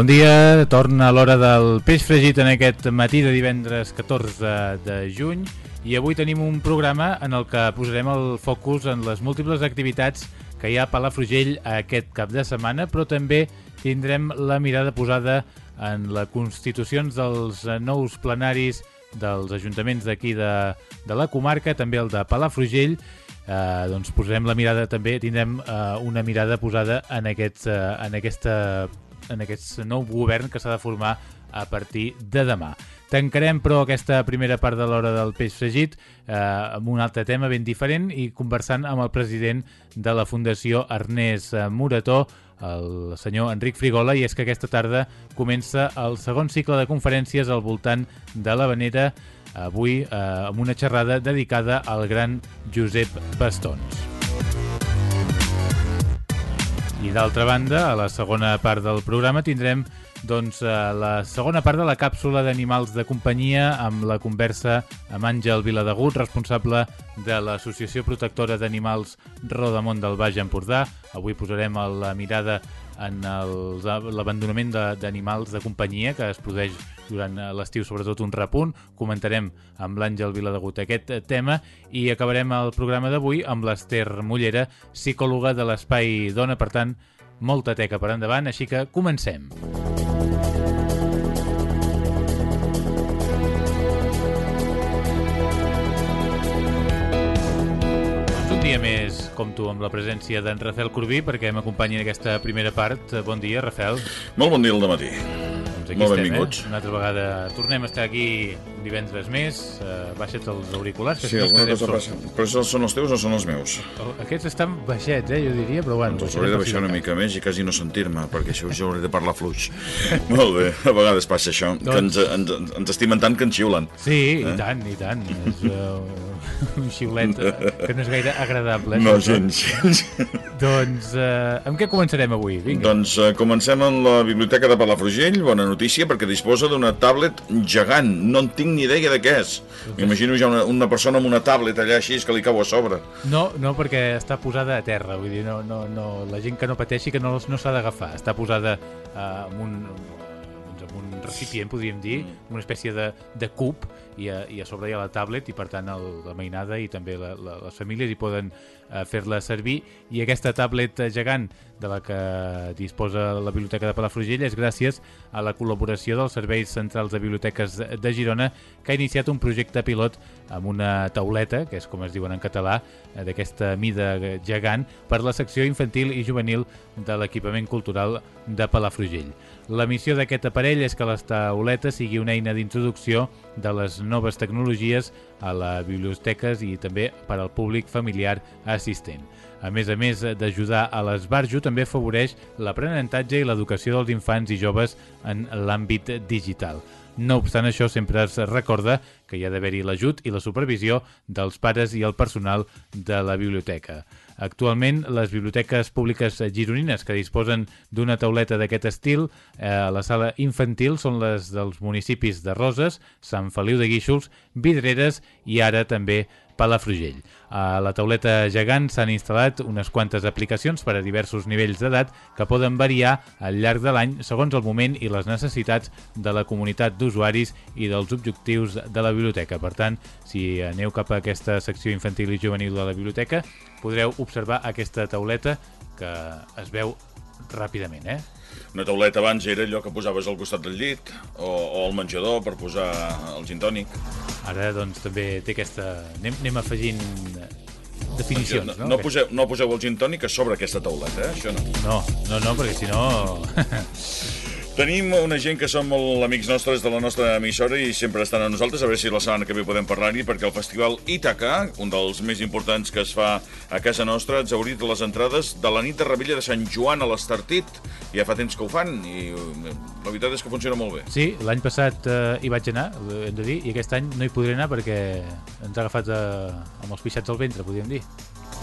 Bon dia, torna l'hora del peix fregit en aquest matí de divendres 14 de juny i avui tenim un programa en el que posarem el focus en les múltiples activitats que hi ha a Palafrugell aquest cap de setmana, però també tindrem la mirada posada en les constitucions dels nous plenaris dels ajuntaments d'aquí de, de la comarca, també el de Palafrugell, eh, doncs posarem la mirada també, tindrem eh, una mirada posada en, aquest, eh, en aquesta en aquest nou govern que s'ha de formar a partir de demà. Tancarem, però, aquesta primera part de l'hora del peix fregit eh, amb un altre tema ben diferent i conversant amb el president de la Fundació Ernest Murató, el senyor Enric Frigola, i és que aquesta tarda comença el segon cicle de conferències al voltant de la Venera, avui eh, amb una xerrada dedicada al gran Josep Bastons. I d'altra banda, a la segona part del programa tindrem doncs, eh, la segona part de la càpsula d'animals de companyia amb la conversa amb Àngel Viladegut, responsable de l'Associació Protectora d'Animals Rodamont del Baix Empordà. Avui posarem la mirada en l'abandonament d'animals de, de companyia que es produeix durant eh, l'estiu, sobretot un repunt. Comentarem amb l'Àngel Viladegut aquest eh, tema i acabarem el programa d'avui amb l'Ester Mullera, psicòloga de l'Espai Dona. Per tant, molta teca per endavant, així que comencem. Un dia més compto amb la presència d'en Rafael Corbí perquè m'acompanyi en aquesta primera part. Bon dia, Rafael. Molt bon dia al matí aquí Molt estem, eh? Una altra vegada tornem a estar aquí divendres més. Uh, baixa't els auriculars, que Sí, si alguna cosa sols. passa. Però això són els teus o són els meus? Aquests estan baixets, eh, jo diria, però bueno... Doncs els hauré de baixar una mica més i quasi no sentir-me, perquè això jo hauré de parlar fluix. Molt bé, a vegades passa això, que ens, Doncs- ens, ens estimen tant que ens xiulen. Sí, i tant, i tant. És uh, un xiulet que no és gaire agradable. No, això. gens. Doncs uh, amb què començarem avui? Vinga. Doncs eh, comencem amb la Biblioteca de Palafrugell. Bona notícia, perquè disposa d'una tablet gegant. No en tinc ni idea de què és. M'imagino ja una, una persona amb una tablet allà així que li cau a sobre. No, no, perquè està posada a terra, vull dir, no, no, no, la gent que no pateixi que no, no s'ha d'agafar, està posada uh, amb un amb un recipient, podríem dir, una espècie de, de cub, i a, i a sobre hi ha la tablet, i per tant el, la mainada i també la, la, les famílies hi poden uh, fer-la servir, i aquesta tablet gegant de la que disposa la Biblioteca de Palafrugell és gràcies a la col·laboració dels Serveis Centrals de Biblioteques de Girona, que ha iniciat un projecte pilot amb una tauleta, que és com es diuen en català, eh, d'aquesta mida gegant, per la secció infantil i juvenil de l'equipament cultural de Palafrugell. La missió d'aquest aparell és que les tauletes sigui una eina d'introducció de les noves tecnologies a les biblioteques i també per al públic familiar assistent. A més a més d'ajudar a l'esbarjo, també afavoreix l'aprenentatge i l'educació dels infants i joves en l'àmbit digital. No obstant això, sempre es recorda que hi ha d'haver-hi l'ajut i la supervisió dels pares i el personal de la biblioteca. Actualment, les biblioteques públiques gironines que disposen d'una tauleta d'aquest estil eh, a la sala infantil són les dels municipis de Roses, Sant Feliu de Guíxols, Vidreres i ara també Palafrugell. A la tauleta gegant s'han instal·lat unes quantes aplicacions per a diversos nivells d'edat que poden variar al llarg de l'any segons el moment i les necessitats de la comunitat d'usuaris i dels objectius de la biblioteca. Per tant, si aneu cap a aquesta secció infantil i juvenil de la biblioteca, podreu observar aquesta tauleta que es veu ràpidament, eh? Una tauleta abans era allò que posaves al costat del llit o, o al menjador per posar el gin tònic. Ara, doncs, també té aquesta... Anem, anem afegint definicions, no, no? no, poseu, no poseu el gin tònic a sobre aquesta tauleta, eh? Això no. No, no, no, perquè si no... Tenim una gent que són molt amics nostres de la nostra emissora i sempre estan a nosaltres, a veure si la setmana que ve podem parlar-hi, perquè el festival Ítaca, un dels més importants que es fa a casa nostra, ha exaurit les entrades de la nit de Rebella de Sant Joan a l'Estartit. Ja fa temps que ho fan i eh, la veritat és que funciona molt bé. Sí, l'any passat eh, hi vaig anar, hem de dir, i aquest any no hi podré anar perquè ens ha agafat eh, amb els pixats al ventre, podríem dir.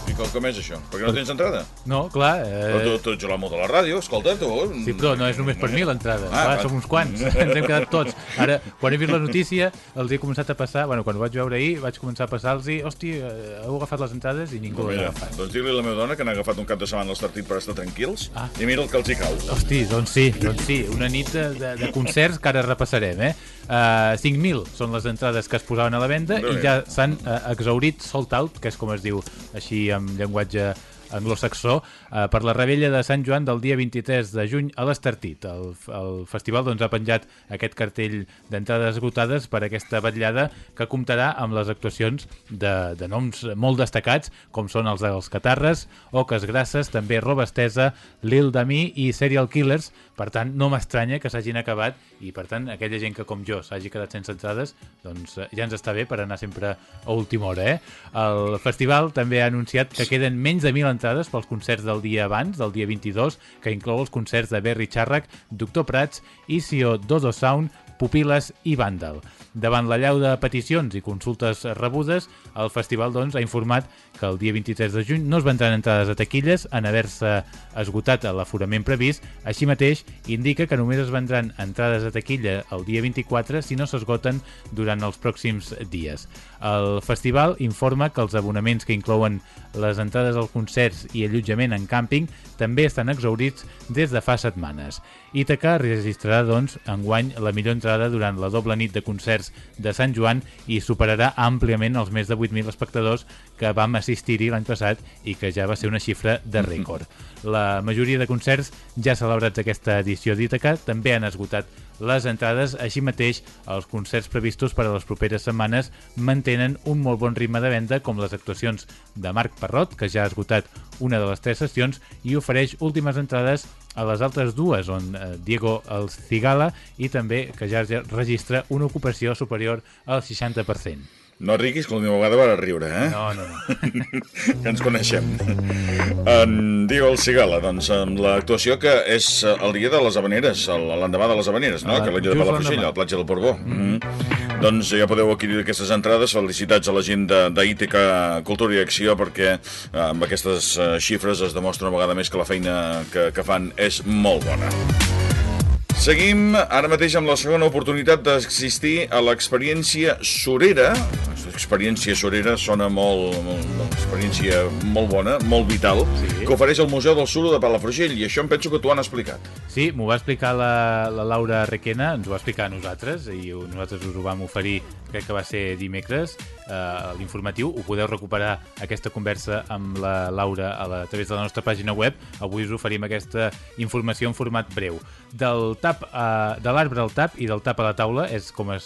I com, com és això? Per què no tens entrada? No, clar... Però tu, Eh, tu ets l'amo de la ràdio, escolta, tu... sí, però no és només per mi l'entrada. Ah, clar, va. som uns quants, ens hem quedat tots. Ara, quan he vist la notícia, els he començat a passar... Bueno, quan ho vaig veure ahir, vaig començar a passar-los i, hosti, eh, heu agafat les entrades i ningú les ha Mira, agafat. doncs digue-li a la meva dona que n'ha agafat un cap de setmana l'Estartit per estar tranquils Ah. i mira el que els hi cau. Hosti, doncs sí, doncs sí, una nit de, de, de concerts que ara repassarem, eh? Uh, 5.000 són les entrades que es posaven a la venda Molt i ja s'han uh, exaurit sold out, que és com es diu així en llenguatge anglosaxó, uh, per la rebella de Sant Joan del dia 23 de juny a l'Estartit. El, el festival doncs, ha penjat aquest cartell d'entrades esgotades per aquesta vetllada que comptarà amb les actuacions de, de noms molt destacats, com són els dels Catarres, Oques Grasses, també Roba Estesa, Lil Dami i Serial Killers. Per tant, no m'estranya que s'hagin acabat i, per tant, aquella gent que, com jo, s'hagi quedat sense entrades, doncs eh, ja ens està bé per anar sempre a última hora, eh? El festival també ha anunciat que queden menys de 1.000 entrades pels concerts del dia abans, del dia 22, que inclou els concerts de Berry Charrac, Doctor Prats, Isio Dodo Sound, Pupiles i Vàndal. Davant la llau de peticions i consultes rebudes, el festival doncs, ha informat que el dia 23 de juny no es vendran entrades a taquilles en haver-se esgotat l'aforament previst. Així mateix, indica que només es vendran entrades a taquilla el dia 24 si no s'esgoten durant els pròxims dies. El festival informa que els abonaments que inclouen les entrades als concerts i allotjament en càmping també estan exaurits des de fa setmanes. Ítaca registrarà, doncs, enguany la millor entrada durant la doble nit de concerts de Sant Joan i superarà àmpliament els més de 8.000 espectadors que vam assistir-hi l'any passat i que ja va ser una xifra de rècord. La majoria de concerts ja celebrats aquesta edició d'Ítaca també han esgotat les entrades, així mateix els concerts previstos per a les properes setmanes mantenen un molt bon ritme de venda com les actuacions de Marc Parrot, que ja ha esgotat una de les tres sessions i ofereix últimes entrades a les altres dues, on eh, Diego el Cigala i també que ja registra una ocupació superior al 60%. No riguis, que l'última vegada va riure, eh? No, no, no. que ens coneixem. En Diego el Cigala, doncs, amb l'actuació que és eh, el dia de les Habaneres, el- l'endemà de les Habaneres, no? Ah, que l'illa de Palafrugell, a la platja del Portbó. Mm -hmm. Doncs ja podeu adquirir aquestes entrades. Felicitats a la gent d'Ítica Cultura i Acció perquè eh, amb aquestes eh, xifres es demostra una vegada més que la feina que, que fan és molt bona. Seguim ara mateix amb la segona oportunitat d'assistir a l'experiència Sorera. L'experiència Sorera sona molt, molt, una experiència molt bona, molt vital, Sí. que ofereix el Museu del Suro de Palafrugell, i això em penso que t'ho han explicat. Sí, m'ho va explicar la, la Laura Requena, ens ho va explicar a nosaltres, i nosaltres us ho vam oferir, crec que va ser dimecres, eh, l'informatiu. Ho podeu recuperar, aquesta conversa amb la Laura a, la, a través de la nostra pàgina web. Avui us oferim aquesta informació en format breu. Del tap a, de l'arbre al tap i del tap a la taula és com eh,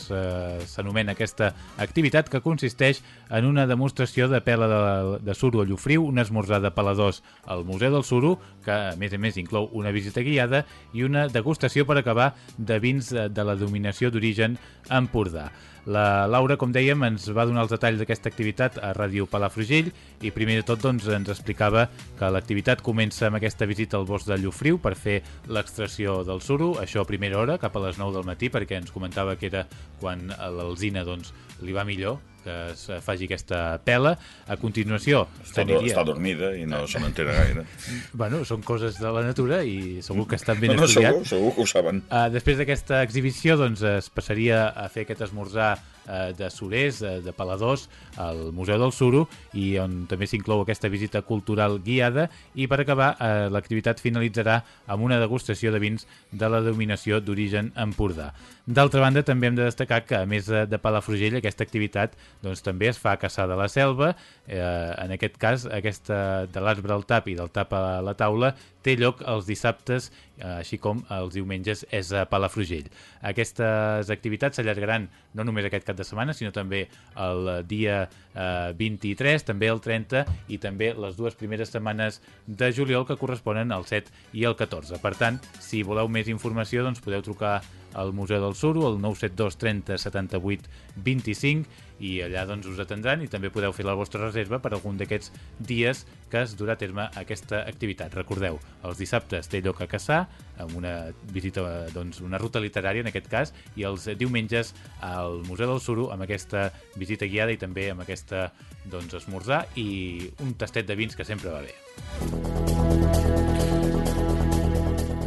s'anomena aquesta activitat que consisteix en una demostració de pela de, de suro a Llofriu, un esmorzar de peladors al Museu del Suro, que a més a més inclou una visita guiada i una degustació per acabar de vins eh, de la dominació d'origen Empordà. La Laura, com dèiem, ens va donar els detalls d'aquesta activitat a Ràdio Palafrugell i primer de tot doncs, ens explicava que l'activitat comença amb aquesta visita al bosc de Llofriu per fer l'extracció del suro, això a primera hora, cap a les 9 del matí, perquè ens comentava que era quan l'Alzina doncs, li va millor que es faci aquesta pela. A continuació, Està, està dormida i no se n'entera gaire. Bueno, són coses de la natura i segur que estan ben No, no, estudiat. segur, segur que ho saben. Uh, després d'aquesta exhibició doncs, es passaria a fer aquest esmorzar eh, de Surers, eh, de Paladors, al Museu del Suro, i on també s'inclou aquesta visita cultural guiada, i per acabar, eh, l'activitat finalitzarà amb una degustació de vins de la denominació d'origen Empordà. D'altra banda, també hem de destacar que, a més de, de Palafrugell, aquesta activitat doncs, també es fa a Caçà de la Selva. Eh, en aquest cas, aquesta de l'arbre al tap i del tap a la taula té lloc els dissabtes, eh, així com els diumenges és a Palafrugell. Aquestes activitats s'allargaran no només aquest cap de setmana, sinó també el dia eh, 23, també el 30 i també les dues primeres setmanes de juliol que corresponen al 7 i al 14. Per tant, si voleu més informació, doncs podeu trucar al Museu del Suro, al 972 30 78 25 i allà doncs us atendran i també podeu fer la vostra reserva per algun d'aquests dies que es durà a terme aquesta activitat. Recordeu, els dissabtes té lloc a Caçà, amb una visita, doncs, una ruta literària en aquest cas, i els diumenges al Museu del Suro amb aquesta visita guiada i també amb aquesta doncs, esmorzar i un tastet de vins que sempre va bé.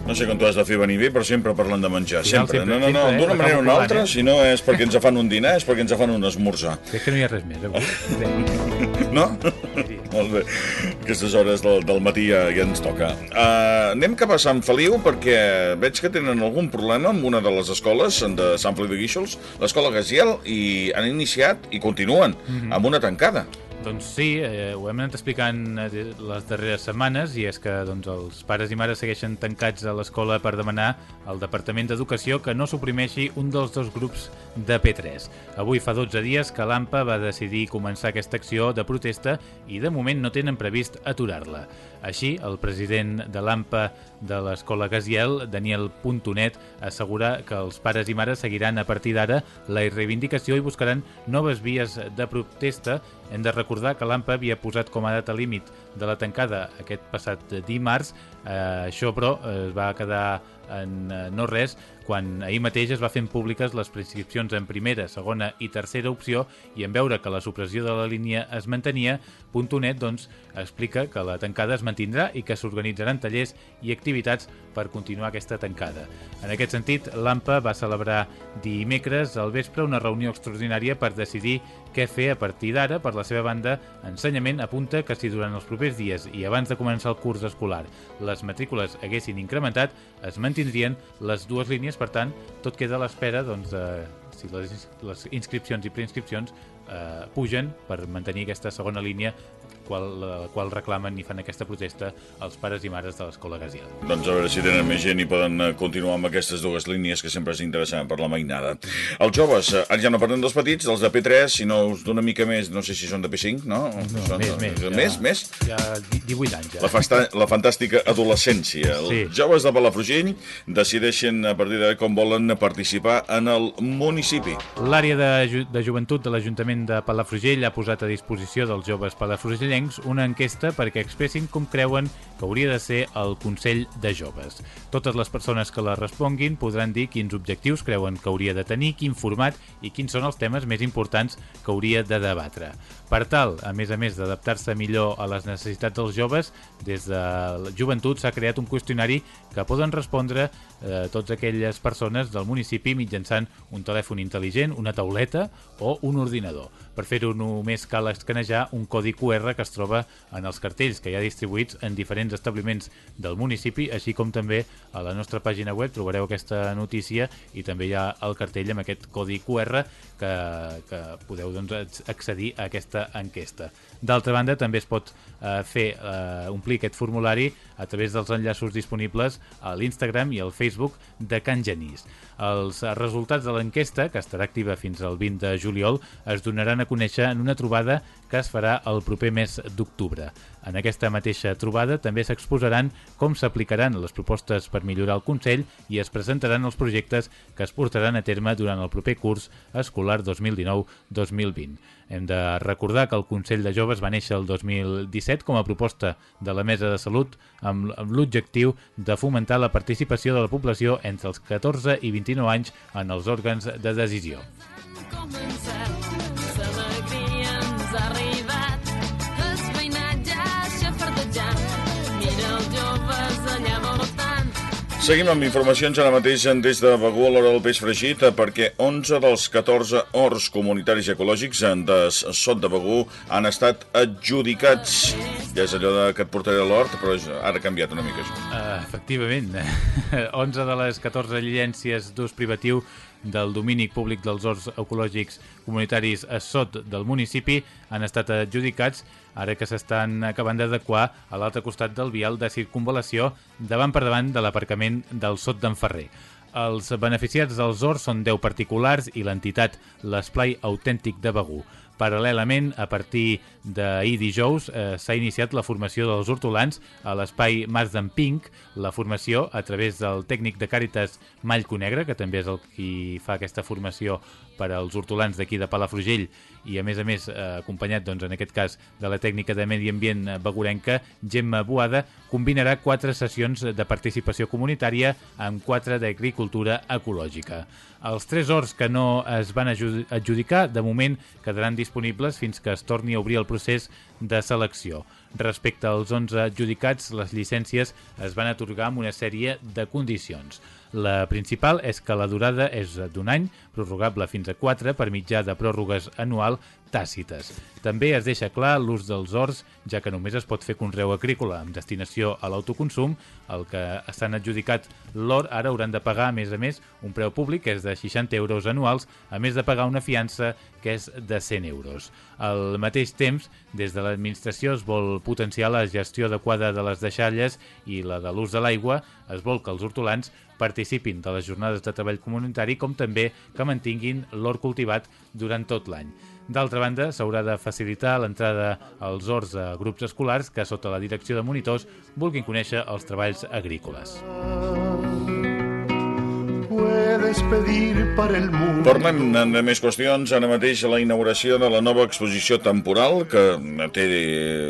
No sé com t'ho has de fer venir bé, però sempre parlant de menjar. Final, Sempre. sempre, No, no, no, eh? d'una manera o una altra, eh? si no és perquè ens fan un dinar, és perquè ens fan un esmorzar. Crec que no hi ha res més avui. No? sí. Molt bé. Aquestes hores del, del matí ja, ja ens toca. Uh, anem cap a Sant Feliu perquè veig que tenen algun problema amb una de les escoles de Sant Feliu de Guíxols, l'escola Gaziel, i han iniciat i continuen amb una tancada. Doncs sí, eh, ho hem anat explicant eh, les darreres setmanes i és que doncs, els pares i mares segueixen tancats a l'escola per demanar al Departament d'Educació que no suprimeixi un dels dos grups de P3. Avui fa 12 dies que l'AMPA va decidir començar aquesta acció de protesta i de moment no tenen previst aturar-la. Així, el president de l'AMPA de l'escola Gaziel, Daniel Puntonet, assegura que els pares i mares seguiran a partir d'ara la reivindicació i buscaran noves vies de protesta. Hem de recordar que l'AMPA havia posat com a data límit de la tancada aquest passat dimarts. Eh, això, però, es va quedar en eh, no res quan ahir mateix es va fent públiques les prescripcions en primera, segona i tercera opció i en veure que la supressió de la línia es mantenia, Puntonet doncs, explica que la tancada es mantindrà i que s'organitzaran tallers i activitats per continuar aquesta tancada. En aquest sentit, l'AMPA va celebrar dimecres al vespre una reunió extraordinària per decidir què fer a partir d'ara. Per la seva banda, Ensenyament apunta que si durant els propers dies i abans de començar el curs escolar les matrícules haguessin incrementat, es mantindrien les dues línies, per tant, tot queda a l'espera doncs, de si les, les inscripcions i preinscripcions eh, pugen per mantenir aquesta segona línia qual, la qual reclamen i fan aquesta protesta els pares i mares de l'escola Gaziel. Doncs a veure si tenen més gent i poden eh, continuar amb aquestes dues línies que sempre és interessant per la mainada. Els joves, eh, ara ja no parlem dels petits, dels de P3, sinó us d'una mica més, no sé si són de P5, no? No, són, més, més. Més, més? Ja 18 anys, ja. La, fasta, la fantàstica adolescència. Sí. Els joves de Palafrugell decideixen a partir d'ara com volen participar en el municipi. L'àrea de, ju de joventut de l'Ajuntament de Palafrugell ha posat a disposició dels joves palafrugellencs una enquesta perquè expressin com creuen que hauria de ser el Consell de Joves. Totes les persones que la responguin podran dir quins objectius creuen que hauria de tenir, quin format i quins són els temes més importants que hauria de debatre. Per tal, a més a més d'adaptar-se millor a les necessitats dels joves, des de la joventut s'ha creat un qüestionari que poden respondre eh, totes aquelles persones del municipi mitjançant un telèfon intel·ligent, una tauleta o un ordinador. Per fer-ho només cal escanejar un codi QR que es troba en els cartells que hi ha distribuïts en diferents establiments del municipi, així com també a la nostra pàgina web trobareu aquesta notícia i també hi ha el cartell amb aquest codi QR que, que podeu doncs, accedir a aquesta enquesta. D'altra banda, també es pot eh, fer eh, omplir aquest formulari a través dels enllaços disponibles a l'Instagram i al Facebook de Can Genís. Els resultats de l'enquesta, que estarà activa fins al 20 de juliol, es donaran a conèixer en una trobada que es farà el proper mes d'octubre. En aquesta mateixa trobada també s'exposaran com s'aplicaran les propostes per millorar el Consell i es presentaran els projectes que es portaran a terme durant el proper curs escolar 2019-2020. Hem de recordar que el Consell de Joves va néixer el 2017 com a proposta de la Mesa de Salut amb l'objectiu de fomentar la participació de la població entre els 14 i 29 anys en els òrgans de decisió. començat, Seguim amb informacions ara mateix des de Begú a l'hora del peix fregit eh, perquè 11 dels 14 horts comunitaris ecològics eh, de Sot de Begú han estat adjudicats. Ja és allò de que et portaré a l'hort, però ara ha canviat una mica això. Uh, efectivament, 11 de les 14 llicències d'ús privatiu del domini públic dels horts ecològics comunitaris a sot del municipi han estat adjudicats ara que s'estan acabant d'adequar a l'altre costat del vial de circunvalació davant per davant de l'aparcament del sot d'en Ferrer. Els beneficiats dels horts són 10 particulars i l'entitat l'Esplai Autèntic de Begú. Paral·lelament, a partir d'ahir dijous, eh, s'ha iniciat la formació dels hortolans a l'espai Mas d'en Pink, la formació a través del tècnic de Càritas Mallco Negre, que també és el qui fa aquesta formació per als hortolans d'aquí de Palafrugell i a més a més eh, acompanyat doncs, en aquest cas de la tècnica de medi ambient begurenca, Gemma Boada, combinarà quatre sessions de participació comunitària amb quatre d'agricultura ecològica. Els tres horts que no es van adju- adjudicar, de moment quedaran disponibles fins que es torni a obrir el procés de selecció. Respecte als 11 adjudicats, les llicències es van atorgar amb una sèrie de condicions. La principal és que la durada és d'un any, prorrogable fins a 4 per mitjà de pròrrogues anual tàcites. També es deixa clar l'ús dels horts, ja que només es pot fer conreu agrícola amb destinació a l'autoconsum. El que estan adjudicat l'hort ara hauran de pagar, a més a més, un preu públic que és de 60 euros anuals, a més de pagar una fiança que és de 100 euros. Al mateix temps, des de l'administració es vol potenciar la gestió adequada de les deixalles i la de l'ús de l'aigua, es vol que els hortolans participin de les jornades de treball comunitari com també que mantinguin l'hort cultivat durant tot l'any. D'altra banda, s'haurà de facilitar l'entrada als horts a grups escolars que, sota la direcció de monitors, vulguin conèixer els treballs agrícoles. Puedes pedir para el mundo. Parlem de més qüestions. Ara mateix la inauguració de la nova exposició temporal, que té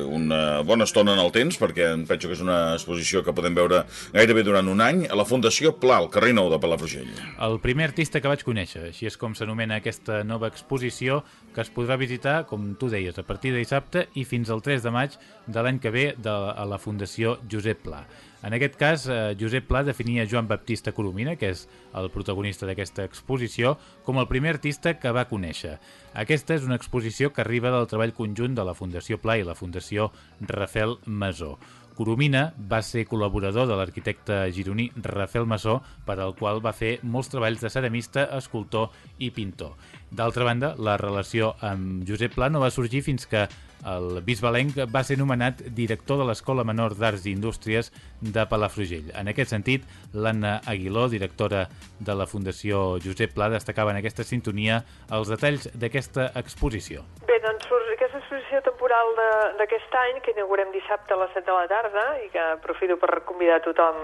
una bona estona en el temps, perquè em penso que és una exposició que podem veure gairebé durant un any, a la Fundació Pla, al carrer Nou de Palafrugell. El primer artista que vaig conèixer, així és com s'anomena aquesta nova exposició, que es podrà visitar, com tu deies, a partir de dissabte i fins al 3 de maig de l'any que ve de, a la Fundació Josep Pla. En aquest cas, eh, Josep Pla definia Joan Baptista Coromina, que és el protagonista d'aquesta exposició, com el primer artista que va conèixer. Aquesta és una exposició que arriba del treball conjunt de la Fundació Pla i la Fundació Rafel Masó. Coromina va ser col·laborador de l'arquitecte gironí Rafael Massó, per al qual va fer molts treballs de ceramista, escultor i pintor. D'altra banda, la relació amb Josep Pla no va sorgir fins que el bisbalenc va ser nomenat director de l'Escola Menor d'Arts i Indústries de Palafrugell. En aquest sentit, l'Anna Aguiló, directora de la Fundació Josep Pla, destacava en aquesta sintonia els detalls d'aquesta exposició. Bé, doncs aquesta exposició temporal d'aquest any, que inaugurem dissabte a les 7 de la tarda i que aprofito per convidar tothom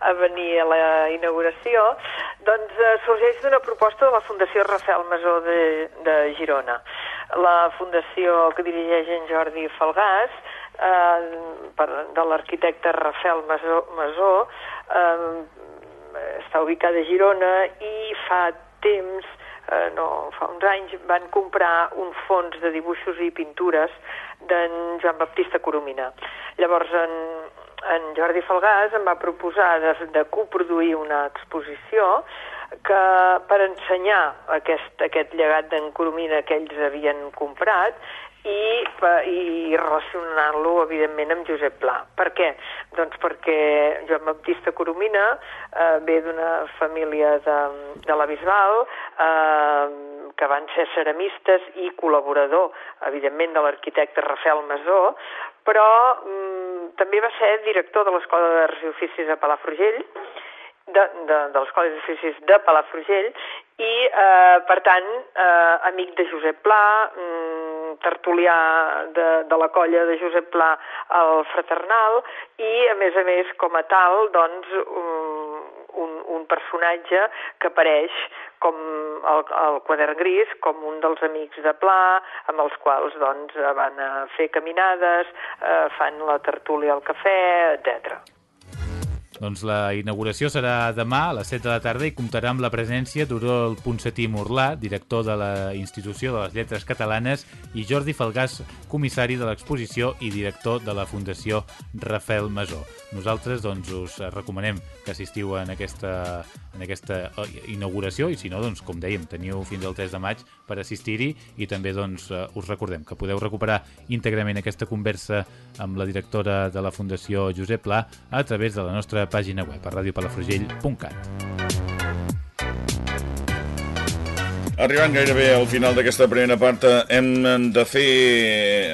a venir a la inauguració, doncs eh, sorgeix d'una proposta de la Fundació Rafael Masó de, de Girona. La fundació que dirigeix en Jordi Falgàs, eh, per, de l'arquitecte Rafael Masó, Masó eh, està ubicada a Girona i fa temps eh, no, fa uns anys van comprar un fons de dibuixos i pintures d'en Joan Baptista Coromina. Llavors en, en Jordi Falgàs em va proposar de, de coproduir una exposició que per ensenyar aquest, aquest llegat d'en Coromina que ells havien comprat i, i relacionant-lo, evidentment, amb Josep Pla. Per què? Doncs perquè Joan Baptista Coromina eh, ve d'una família de, de la Bisbal, eh, que van ser ceramistes i col·laborador, evidentment, de l'arquitecte Rafael Masó, però mm, també va ser director de l'Escola d'Arts i Oficis a Palafrugell, de, de, de l'Escola d'Oficis de Palafrugell i, eh, per tant, eh, amic de Josep Pla, mm, tertulià de, de la colla de Josep Pla al Fraternal i, a més a més, com a tal, doncs, un, un, un personatge que apareix com el, el quadern gris, com un dels amics de Pla, amb els quals doncs, van a fer caminades, eh, fan la tertúlia al cafè, etc. Doncs la inauguració serà demà a les 7 de la tarda i comptarà amb la presència d'Oriol Ponsatí Morlà, director de la Institució de les Lletres Catalanes, i Jordi Falgàs, comissari de l'exposició i director de la Fundació Rafael Masó. Nosaltres doncs, us recomanem que assistiu en aquesta, en aquesta eh, inauguració i si no, doncs, com dèiem, teniu fins al 3 de maig per assistir-hi i també doncs, eh, us recordem que podeu recuperar íntegrament aquesta conversa amb la directora de la Fundació Josep Pla a través de la nostra pàgina web a radiopalafrugell.cat. Arribant gairebé al final d'aquesta primera part, eh, hem de fer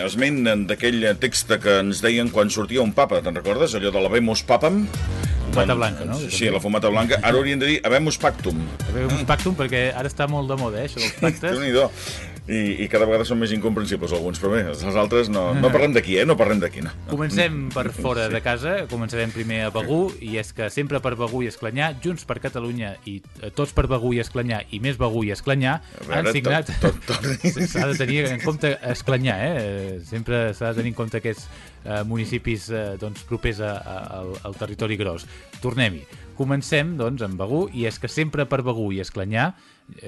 esment d'aquell text que ens deien quan sortia un papa, te'n recordes? Allò de la Vemus Papam? Fumata blanca, no? Sí, la fumata blanca. Ara hauríem de dir Habemus Pactum. Un pactum perquè ara està molt de moda, eh, això dels pactes. déu nhi I, I cada vegada són més incomprensibles alguns, però bé, els altres no, no parlem d'aquí, eh? No parlem d'aquí, no. Comencem per fora de casa, començarem primer a Begú, i és que sempre per Begú i Esclanyà, Junts per Catalunya i eh, tots per Begú i Esclanyà i més Begú i Esclanyà veure, han signat... tot- tot- tot- S'ha de tenir en compte Esclanyà, eh? Sempre s'ha de tenir en compte aquests eh, municipis eh, doncs, propers a, a, al, al territori gros. Tornem-hi. Comencem, doncs, amb Begú, i és que sempre per Begú i Esclanyà,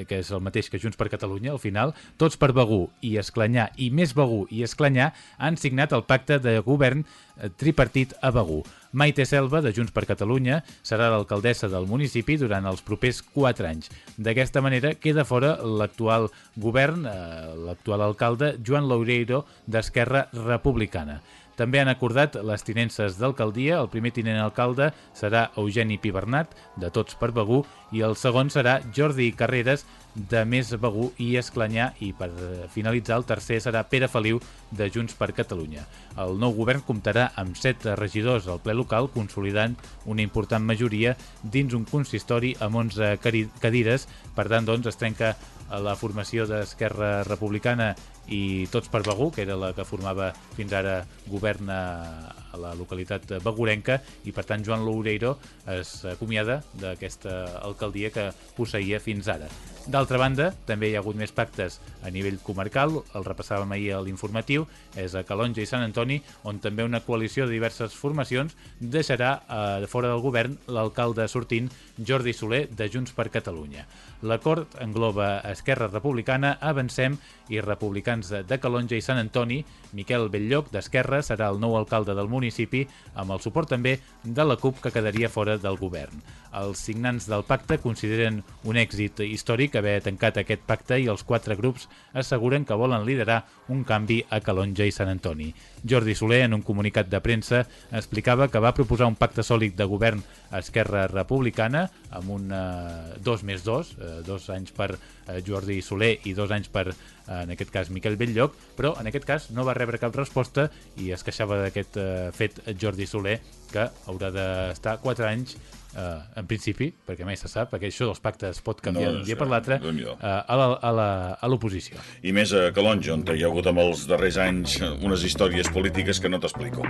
que és el mateix que Junts per Catalunya, al final, tots per Begú i Esclanyà i més Begú i Esclanyà han signat el pacte de govern eh, tripartit a Begú. Maite Selva, de Junts per Catalunya, serà l'alcaldessa del municipi durant els propers 4 anys. D'aquesta manera queda fora l'actual govern, eh, l'actual alcalde Joan Loureiro d'Esquerra Republicana. També han acordat les tinences d'alcaldia. El primer tinent alcalde serà Eugeni Pibernat, de Tots per Begú, i el segon serà Jordi Carreras, de Més Begú i Esclanyà, i per finalitzar el tercer serà Pere Feliu, de Junts per Catalunya. El nou govern comptarà amb set regidors al ple local, consolidant una important majoria dins un consistori amb 11 cari- cadires. Per tant, doncs, es trenca la formació d'Esquerra Republicana i Tots per Begú, que era la que formava fins ara govern la localitat begurenca, i per tant Joan Loureiro es acomiada d'aquesta alcaldia que posseïa fins ara. D'altra banda, també hi ha hagut més pactes a nivell comarcal, el repassàvem ahir a l'informatiu, és a Calonja i Sant Antoni, on també una coalició de diverses formacions deixarà eh, fora del govern l'alcalde sortint Jordi Soler de Junts per Catalunya. L'acord engloba Esquerra Republicana, Avancem i Republicans de de Calonja i Sant Antoni. Miquel Belllloc, d'Esquerra, serà el nou alcalde del municipi, amb el suport també de la CUP, que quedaria fora del govern. Els signants del pacte consideren un èxit històric haver tancat aquest pacte i els quatre grups asseguren que volen liderar un canvi a Calonja i Sant Antoni. Jordi Soler, en un comunicat de premsa, explicava que va proposar un pacte sòlid de govern Esquerra Republicana amb un eh, dos més dos, eh, dos anys per eh, Jordi Soler i dos anys per, eh, en aquest cas, Miquel Belllloc, però en aquest cas no va rebre cap resposta i es queixava d'aquest eh, fet Jordi Soler, que haurà d'estar 4 anys eh, en principi, perquè mai se sap, perquè això dels pactes pot canviar No, d'un dia sí, per l'altre, eh, a la- a l'oposició. I més a Calonja, on hi ha hagut amb els darrers anys unes històries polítiques que no t'explico.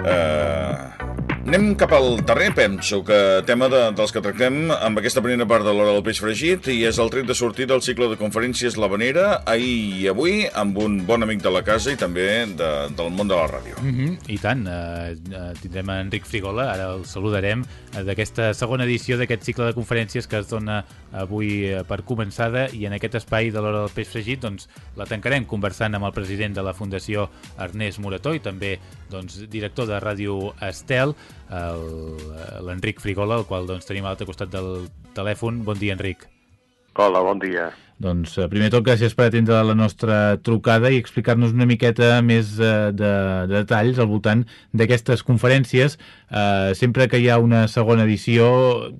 Uh, anem cap al darrer, penso que tema de, dels que tractem amb aquesta primera part de l'hora del peix fregit i és el tret de sortir del cicle de conferències l'Havanera ahir i avui amb un bon amic de la casa i també de, del món de la ràdio. Mm -hmm, I tant, eh, eh, tindrem en Enric Frigola, ara el saludarem, eh, d'aquesta segona edició d'aquest cicle de conferències que es dona avui eh, per començada i en aquest espai de l'hora del peix fregit doncs, la tancarem conversant amb el president de la Fundació Ernest Morató i també doncs, director de Ràdio Estel, el- l'Enric Frigola, el qual doncs, tenim a l'altre costat del telèfon. Bon dia, Enric. Hola, bon dia. Doncs, eh, primer tot, gràcies per atendre la nostra trucada i explicar-nos una miqueta més eh, de, de detalls al voltant d'aquestes conferències. Eh, sempre que hi ha una segona edició,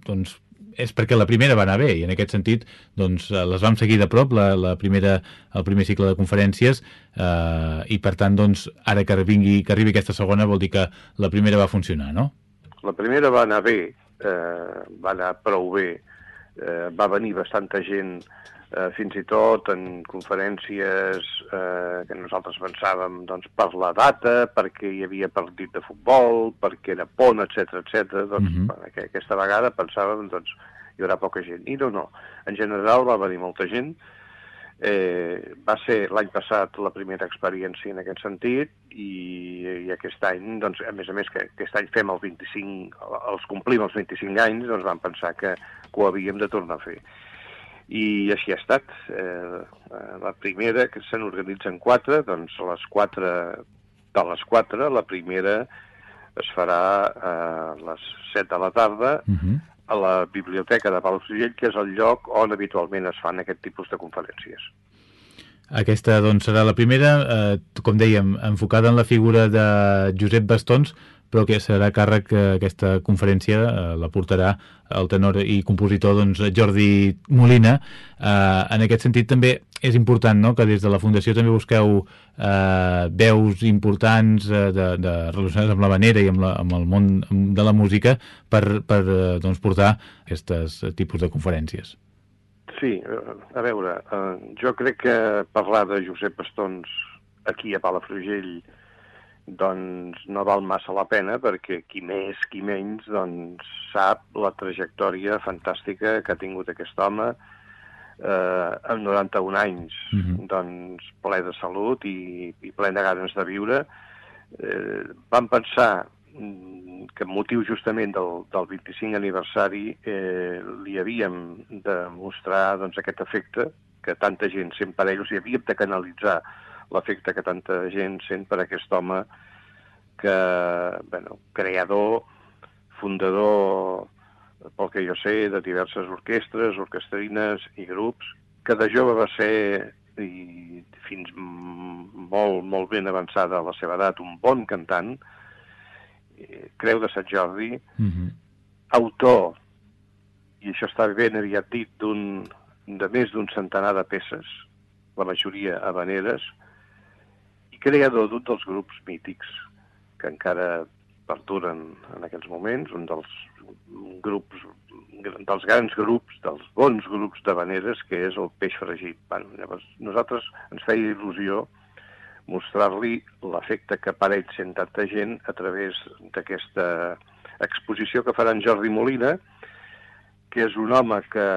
doncs, és perquè la primera va anar bé i en aquest sentit doncs, eh, les vam seguir de prop, la, la primera, el primer cicle de conferències eh, i per tant doncs, ara que vingui que arribi aquesta segona vol dir que la primera va funcionar, no? La primera va anar bé, eh, va anar prou bé, eh, va venir bastanta gent, eh, fins i tot en conferències eh, que nosaltres pensàvem doncs, per la data, perquè hi havia partit de futbol, perquè era pont, etc etc. Doncs, Mhm. bueno, que aquesta vegada pensàvem doncs, hi haurà poca gent. I no, no. En general va venir molta gent, Eh, va ser l'any passat la primera experiència en aquest sentit i, i aquest any, doncs, a més a més que aquest any fem el 25, els complim els 25 anys, doncs vam pensar que, que ho havíem de tornar a fer. I així ha estat. Eh, eh, la primera, que se n'organitzen quatre, doncs les quatre, de les quatre, la primera es farà a les 7 de la tarda Uh -huh. a la Biblioteca de Palafrugell, que és el lloc on habitualment es fan aquest tipus de conferències. Aquesta doncs, serà la primera, eh, com dèiem, enfocada en la figura de Josep Bastons, però que serà càrrec que aquesta conferència eh, la portarà el tenor i compositor doncs, Jordi Molina. Eh, en aquest sentit també és important no? que des de la Fundació també busqueu eh, veus importants eh, de, de, relacionades amb la vanera i amb, la, amb el món de la música per, per eh, doncs, portar aquests tipus de conferències. Sí, eh, a veure, eh, jo crec que parlar de Josep Bastons aquí a Palafrugell doncs no val massa la pena perquè qui més, qui menys, doncs sap la trajectòria fantàstica que ha tingut aquest home eh, amb 91 anys, Uh -huh. doncs ple de salut i, i ple de ganes de viure. Eh, vam pensar mm, que amb motiu justament del, del 25 aniversari eh, li havíem de mostrar doncs, aquest efecte que tanta gent sent per ells i havíem de canalitzar l'efecte que tanta gent sent per aquest home que, bueno, creador, fundador, pel que jo sé, de diverses orquestres, orquestrines i grups, que de jove va ser, i fins molt, molt ben avançada a la seva edat, un bon cantant, eh, Creu de Sant Jordi, Uh -huh. autor, i això està ben aviat dit, de més d'un centenar de peces, la majoria habaneres, i creador d'un dels grups mítics que encara perduren en aquests moments, un dels grups dels grans grups, dels bons grups d'habaneres, que és el peix fregit. Bueno, llavors, nosaltres ens feia il·lusió mostrar-li l'efecte que ell sent tanta gent a través d'aquesta exposició que farà en Jordi Molina, que és un home que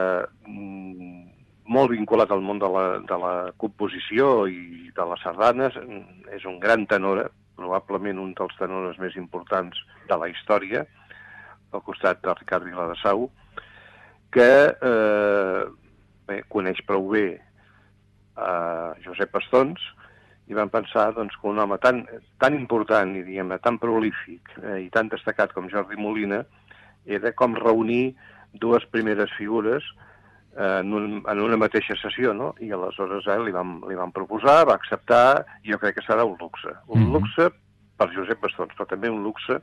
mm, molt vinculat al món de la, de la composició i de les sardanes, és un gran tenor, probablement un dels tenores més importants de la història, al costat de Ricard Viladasau, que eh, bé, coneix prou bé a Josep Pastons, i vam pensar doncs, que un home tan, tan important i diguem tan prolífic eh, i tan destacat com Jordi Molina era com reunir dues primeres figures eh, en, un, en una mateixa sessió, no? I aleshores eh, li, vam, li vam proposar, va acceptar, i jo crec que serà un luxe. Un Mhm. luxe per Josep Bastons, però també un luxe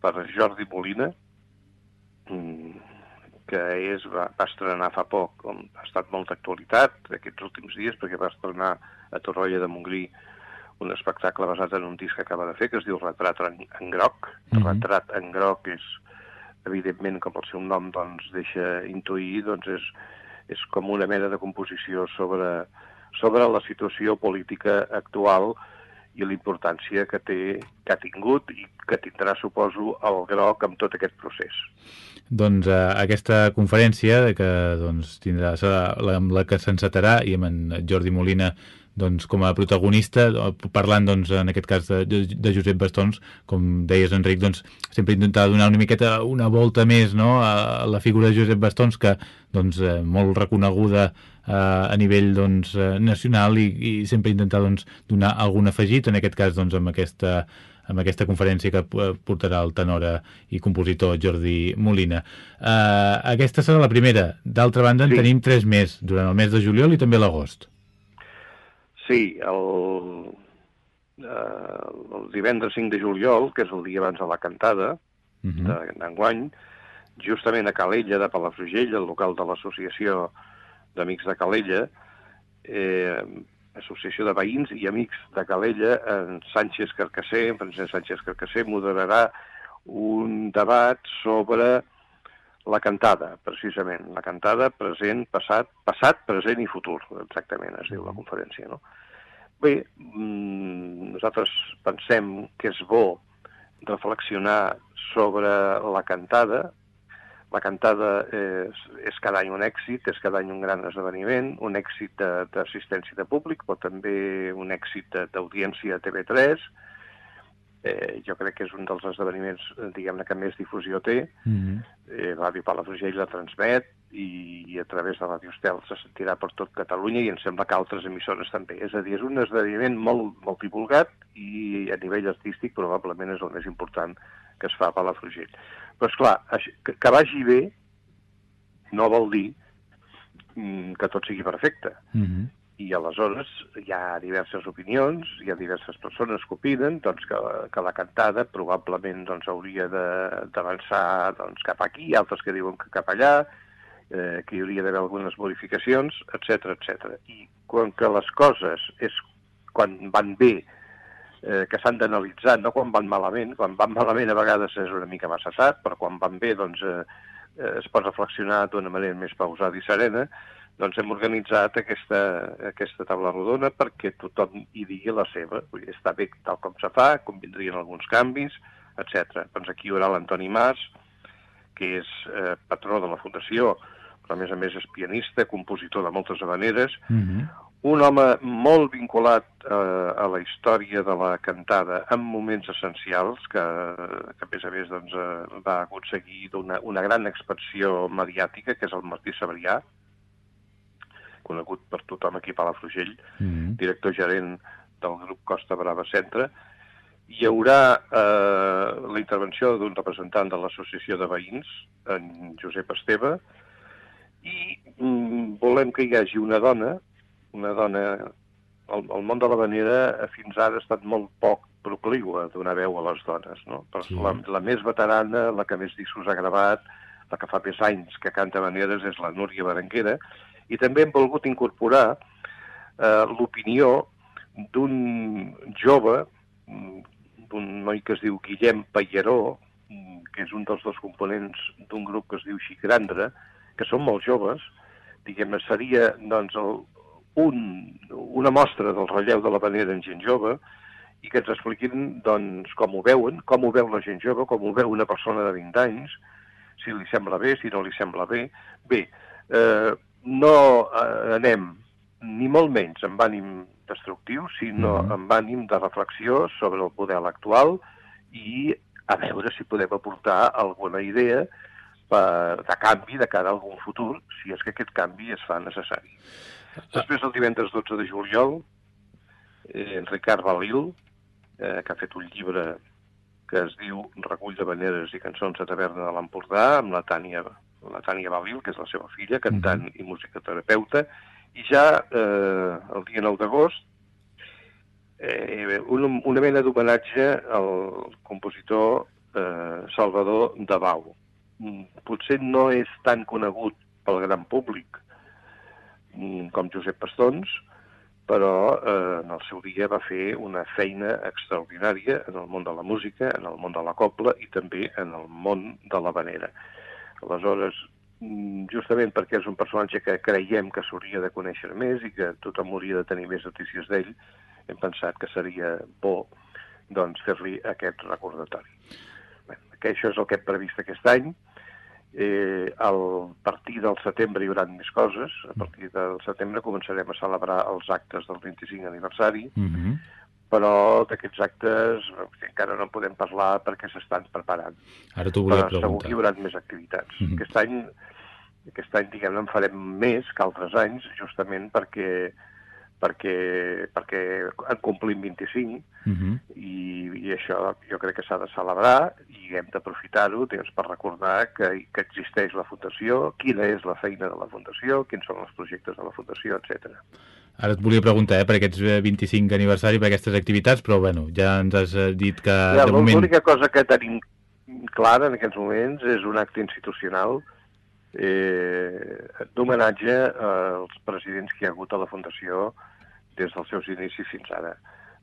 per Jordi Molina, mm, que és, va, va estrenar fa poc, com ha estat molta actualitat aquests últims dies, perquè va estrenar a Torroella de Montgrí un espectacle basat en un disc que acaba de fer, que es diu Retrat en, en groc. Mhm. Retrat en groc és, evidentment, com el seu nom doncs, deixa intuir, doncs és, és com una mena de composició sobre, sobre la situació política actual i la importància que, té, que ha tingut i que tindrà, suposo, el groc amb tot aquest procés. Doncs eh, aquesta conferència que doncs, tindrà, serà la, amb la que s'encetarà i amb en Jordi Molina doncs, com a protagonista, parlant doncs, en aquest cas de, de Josep Bastons, com deies Enric, doncs, sempre intentar donar una miqueta una volta més no, a la figura de Josep Bastons, que doncs, eh, molt reconeguda eh, a nivell doncs, eh, nacional i, i sempre intentar doncs, donar algun afegit, en aquest cas doncs, amb aquesta amb aquesta conferència que eh, portarà el tenor eh, i compositor Jordi Molina. Uh, aquesta serà la primera. D'altra banda, en Sí. tenim tres més, durant el mes de juliol i també l'agost. Sí, el, eh, el divendres 5 de juliol, que és el dia abans de la cantada Uh -huh. de- d'enguany, justament a Calella de Palafrugell, el local de l'Associació d'Amics de Calella, eh, Associació de Veïns i Amics de Calella, en Sánchez Carcassé, en Francesc Sánchez Carcassé, moderarà un debat sobre la cantada, precisament. La cantada present, passat, passat, present i futur, exactament, es diu la conferència, no? Bé, mm, nosaltres pensem que és bo reflexionar sobre la cantada. La cantada és, és cada any un èxit, és cada any un gran esdeveniment, un èxit de- d'assistència de, de públic, però també un èxit d'audiència a TV3. Eh, jo crec que és un dels esdeveniments, eh, diguem-ne, que més difusió té. Uh -huh. Eh, Ràdio Palafrugell la transmet i, i a través de Ràdio Estel se sentirà per tot Catalunya i em sembla que altres emissores també. És a dir, és un esdeveniment molt, molt divulgat i a nivell artístic probablement és el més important que es fa a Palafrugell. Però, esclar, que, que vagi bé no vol dir mm, que tot sigui perfecte. Mhm. I aleshores hi ha diverses opinions, hi ha diverses persones que opinen doncs, que, que la cantada probablement doncs, hauria d'avançar doncs, cap aquí, altres que diuen que cap allà, eh, que hi hauria d'haver algunes modificacions, etc etc. I quan que les coses és quan van bé, eh, que s'han d'analitzar, no quan van malament, quan van malament a vegades és una mica massa tard, però quan van bé doncs, eh, eh, es pot reflexionar d'una manera més pausada i serena, doncs hem organitzat aquesta, aquesta taula rodona perquè tothom hi digui la seva. Vull dir, està bé tal com se fa, convindrien alguns canvis, etc. Doncs aquí hi haurà l'Antoni Mas, que és eh, patró de la Fundació, però a més a més és pianista, compositor de moltes maneres, Mhm. un home molt vinculat eh, a la història de la cantada en moments essencials, que, que a més a més doncs, eh, va aconseguir una, una gran expansió mediàtica, que és el Martí Sabrià, conegut per tothom aquí a Palafrugell, Mhm. director gerent del grup Costa Brava Centre. Hi haurà eh, la intervenció d'un representant de l'Associació de Veïns, en Josep Esteve, i mm, volem que hi hagi una dona, una dona... El, el món de l'havanera fins ara ha estat molt poc procliu a donar veu a les dones, no? Però Sí. la, la més veterana, la que més discos ha gravat, la que fa més anys que canta habaneres és la Núria Berenguera, i també hem volgut incorporar eh, l'opinió d'un jove, mm, d'un noi que es diu Guillem Pallaró, mm, que és un dels dos components d'un grup que es diu Xicrandra, que són molt joves, diguem-ne, seria doncs, el, un, una mostra del relleu de la vanera en gent jove i que ens expliquin doncs, com ho veuen, com ho veu la gent jove, com ho veu una persona de 20 anys, si li sembla bé, si no li sembla bé. Bé, eh, no eh, anem ni molt menys amb ànim destructiu, sinó Mhm. amb ànim de reflexió sobre el model actual i a veure si podem aportar alguna idea per, de canvi de cara a algun futur, si és que aquest canvi es fa necessari. Després, el divendres 12 de juliol, eh, en Ricard Balil, eh, que ha fet un llibre que es diu Recull de veneres i cançons de taverna de l'Empordà, amb la Tània, la Tània Balil, que és la seva filla, cantant i musicoterapeuta, i ja eh, el dia 9 d'agost, eh, una, una mena d'homenatge al compositor eh, Salvador de Bau. Mm, Potser no és tan conegut pel gran públic mm, com Josep Pastons, però eh, en el seu dia va fer una feina extraordinària en el món de la música, en el món de la copla i també en el món de la vanera. Aleshores, mm, justament perquè és un personatge que creiem que s'hauria de conèixer més i que tothom hauria de tenir més notícies d'ell, hem pensat que seria bo doncs, fer-li aquest recordatori. Bé, que això és el que hem previst aquest any. Eh, al partir del setembre hi haurà més coses. A partir del setembre començarem a celebrar els actes del 25 aniversari, Mhm. Però d'aquests actes encara no podem parlar perquè s'estan preparant. Ara t'ho volia Però segur que hi preguntar. haurà més activitats. Mhm. Aquest any, aquest any diguem-ne, en farem més que altres anys, justament perquè perquè, perquè en complim 25 Mhm. i, i això jo crec que s'ha de celebrar i hem d'aprofitar-ho doncs, per recordar que, que existeix la Fundació, quina és la feina de la Fundació, quins són els projectes de la Fundació, etc. Ara et volia preguntar, eh, per aquests eh, 25 aniversari, per aquestes activitats, però bueno, ja ens has eh, dit que Ja, de moment... L'única cosa que tenim clara en aquests moments és un acte institucional eh, d'homenatge als presidents que hi ha hagut a la Fundació des dels seus inicis fins ara,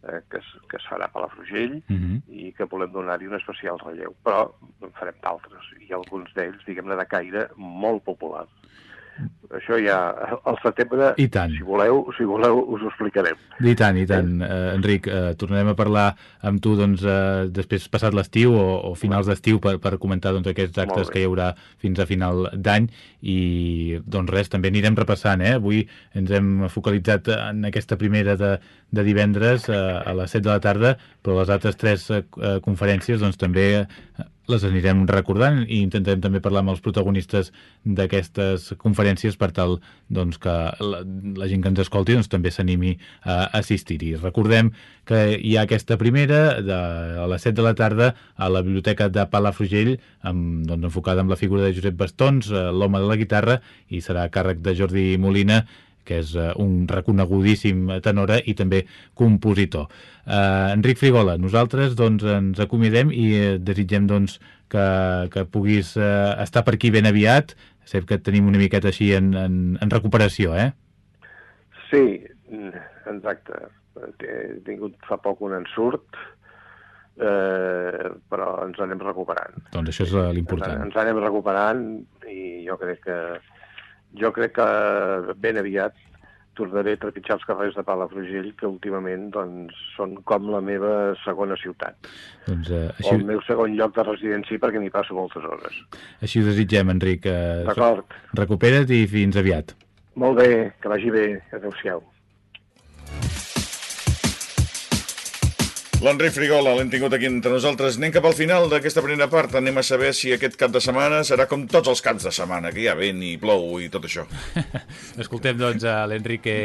eh, que, es, que es farà a Palafrugell Mhm. i que volem donar-hi un especial relleu. Però en farem d'altres, i alguns d'ells, diguem-ne, de caire molt popular. Això ja, al setembre, I tant. si voleu, si voleu, us ho explicarem. I tant, i tant. Eh, Enric, eh, tornarem a parlar amb tu doncs, eh, després passat l'estiu o, o finals d'estiu per, per comentar doncs, aquests actes que hi haurà fins a final d'any i doncs res, també anirem repassant. Eh? Avui ens hem focalitzat en aquesta primera de, de divendres eh, a les 7 de la tarda, però les altres tres eh, eh, conferències doncs, també eh, les anirem recordant i intentarem també parlar amb els protagonistes d'aquestes conferències per tal doncs, que la, la gent que ens escolti doncs, també s'animi a assistir-hi. Recordem que hi ha aquesta primera de, a les 7 de la tarda a la Biblioteca de Palafrugell amb, doncs, enfocada amb la figura de Josep Bastons, eh, l'home de la guitarra, i serà a càrrec de Jordi Molina, que és uh, un reconegudíssim tenora i també compositor. Uh, Enric Frigola, nosaltres doncs, ens acomiadem i uh, desitgem doncs, que, que puguis uh, estar per aquí ben aviat. Sé que tenim una miqueta així en, en, en recuperació, eh? Sí, exacte. He tingut fa poc un ensurt, eh, però ens anem recuperant. Doncs això és Ens, l'important. ens anem recuperant i jo crec que jo crec que ben aviat tornaré a trepitjar els carrers de Palafrugell, que últimament doncs, són com la meva segona ciutat. Doncs, uh, O així, el meu segon lloc de residència perquè m'hi passo moltes hores. així ho desitgem, Enric. Uh, D'acord. recupera't i fins aviat. Molt bé, que vagi bé. Adéu-siau. L'Enric Frigola l'hem tingut aquí entre nosaltres. Anem cap al final d'aquesta primera part. Anem a saber si aquest cap de setmana serà com tots els caps de setmana, que hi ha vent i plou i tot això. Escoltem, doncs, a l'Enrique...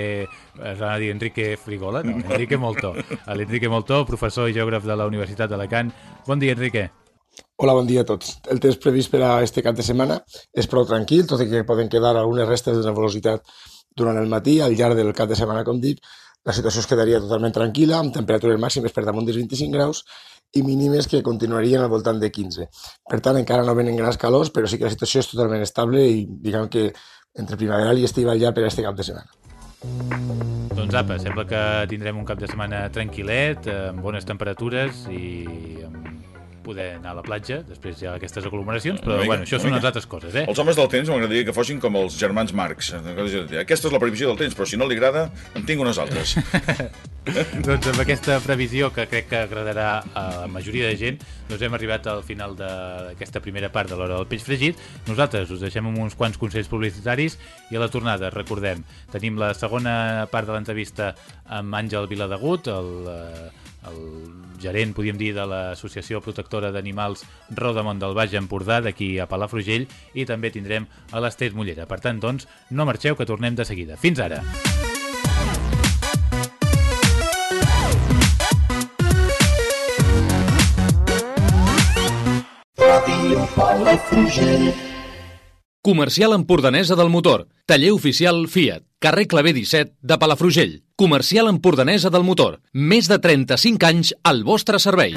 Es va dir Enrique Frigola? No, Enrique Moltó. A l'Enrique Moltó, professor i geògraf de la Universitat d'Alacant. Bon dia, Enrique. Hola, bon dia a tots. El temps previst per a este cap de setmana és prou tranquil, tot i que poden quedar algunes restes de nebulositat durant el matí. Al llarg del cap de setmana, com dic, la situació es quedaria totalment tranquil·la, amb temperatures màximes per damunt dels 25 graus i mínimes que continuarien al voltant de 15. Per tant, encara no venen grans calors, però sí que la situació és totalment estable i diguem que entre primaveral i estival ja per a este cap de setmana. Doncs apa, sembla que tindrem un cap de setmana tranquil·let, amb bones temperatures i amb poder anar a la platja, després hi ha aquestes aglomeracions, però mica, bueno, això són unes altres coses, eh? Els homes del temps m'agradaria que fossin com els germans Marx. Aquesta és la previsió del temps, però si no li agrada, en tinc unes altres. doncs amb aquesta previsió que crec que agradarà a la majoria de gent, doncs hem arribat al final de- d'aquesta primera part de l'hora del peix fregit. Nosaltres us deixem amb uns quants consells publicitaris i a la tornada, recordem, tenim la segona part de l'entrevista amb Àngel Viladegut, el, eh, el gerent, podríem dir, de l'Associació Protectora d'Animals Rodamont del Baix Empordà, d'aquí a Palafrugell, i també tindrem a l'Ester Mollera. Per tant, doncs, no marxeu, que tornem de seguida. Fins ara! Comercial Empordanesa del Motor. Taller oficial Fiat. Carrer Clavé 17 de Palafrugell. Comercial Empordanesa del Motor. Més de 35 anys al vostre servei.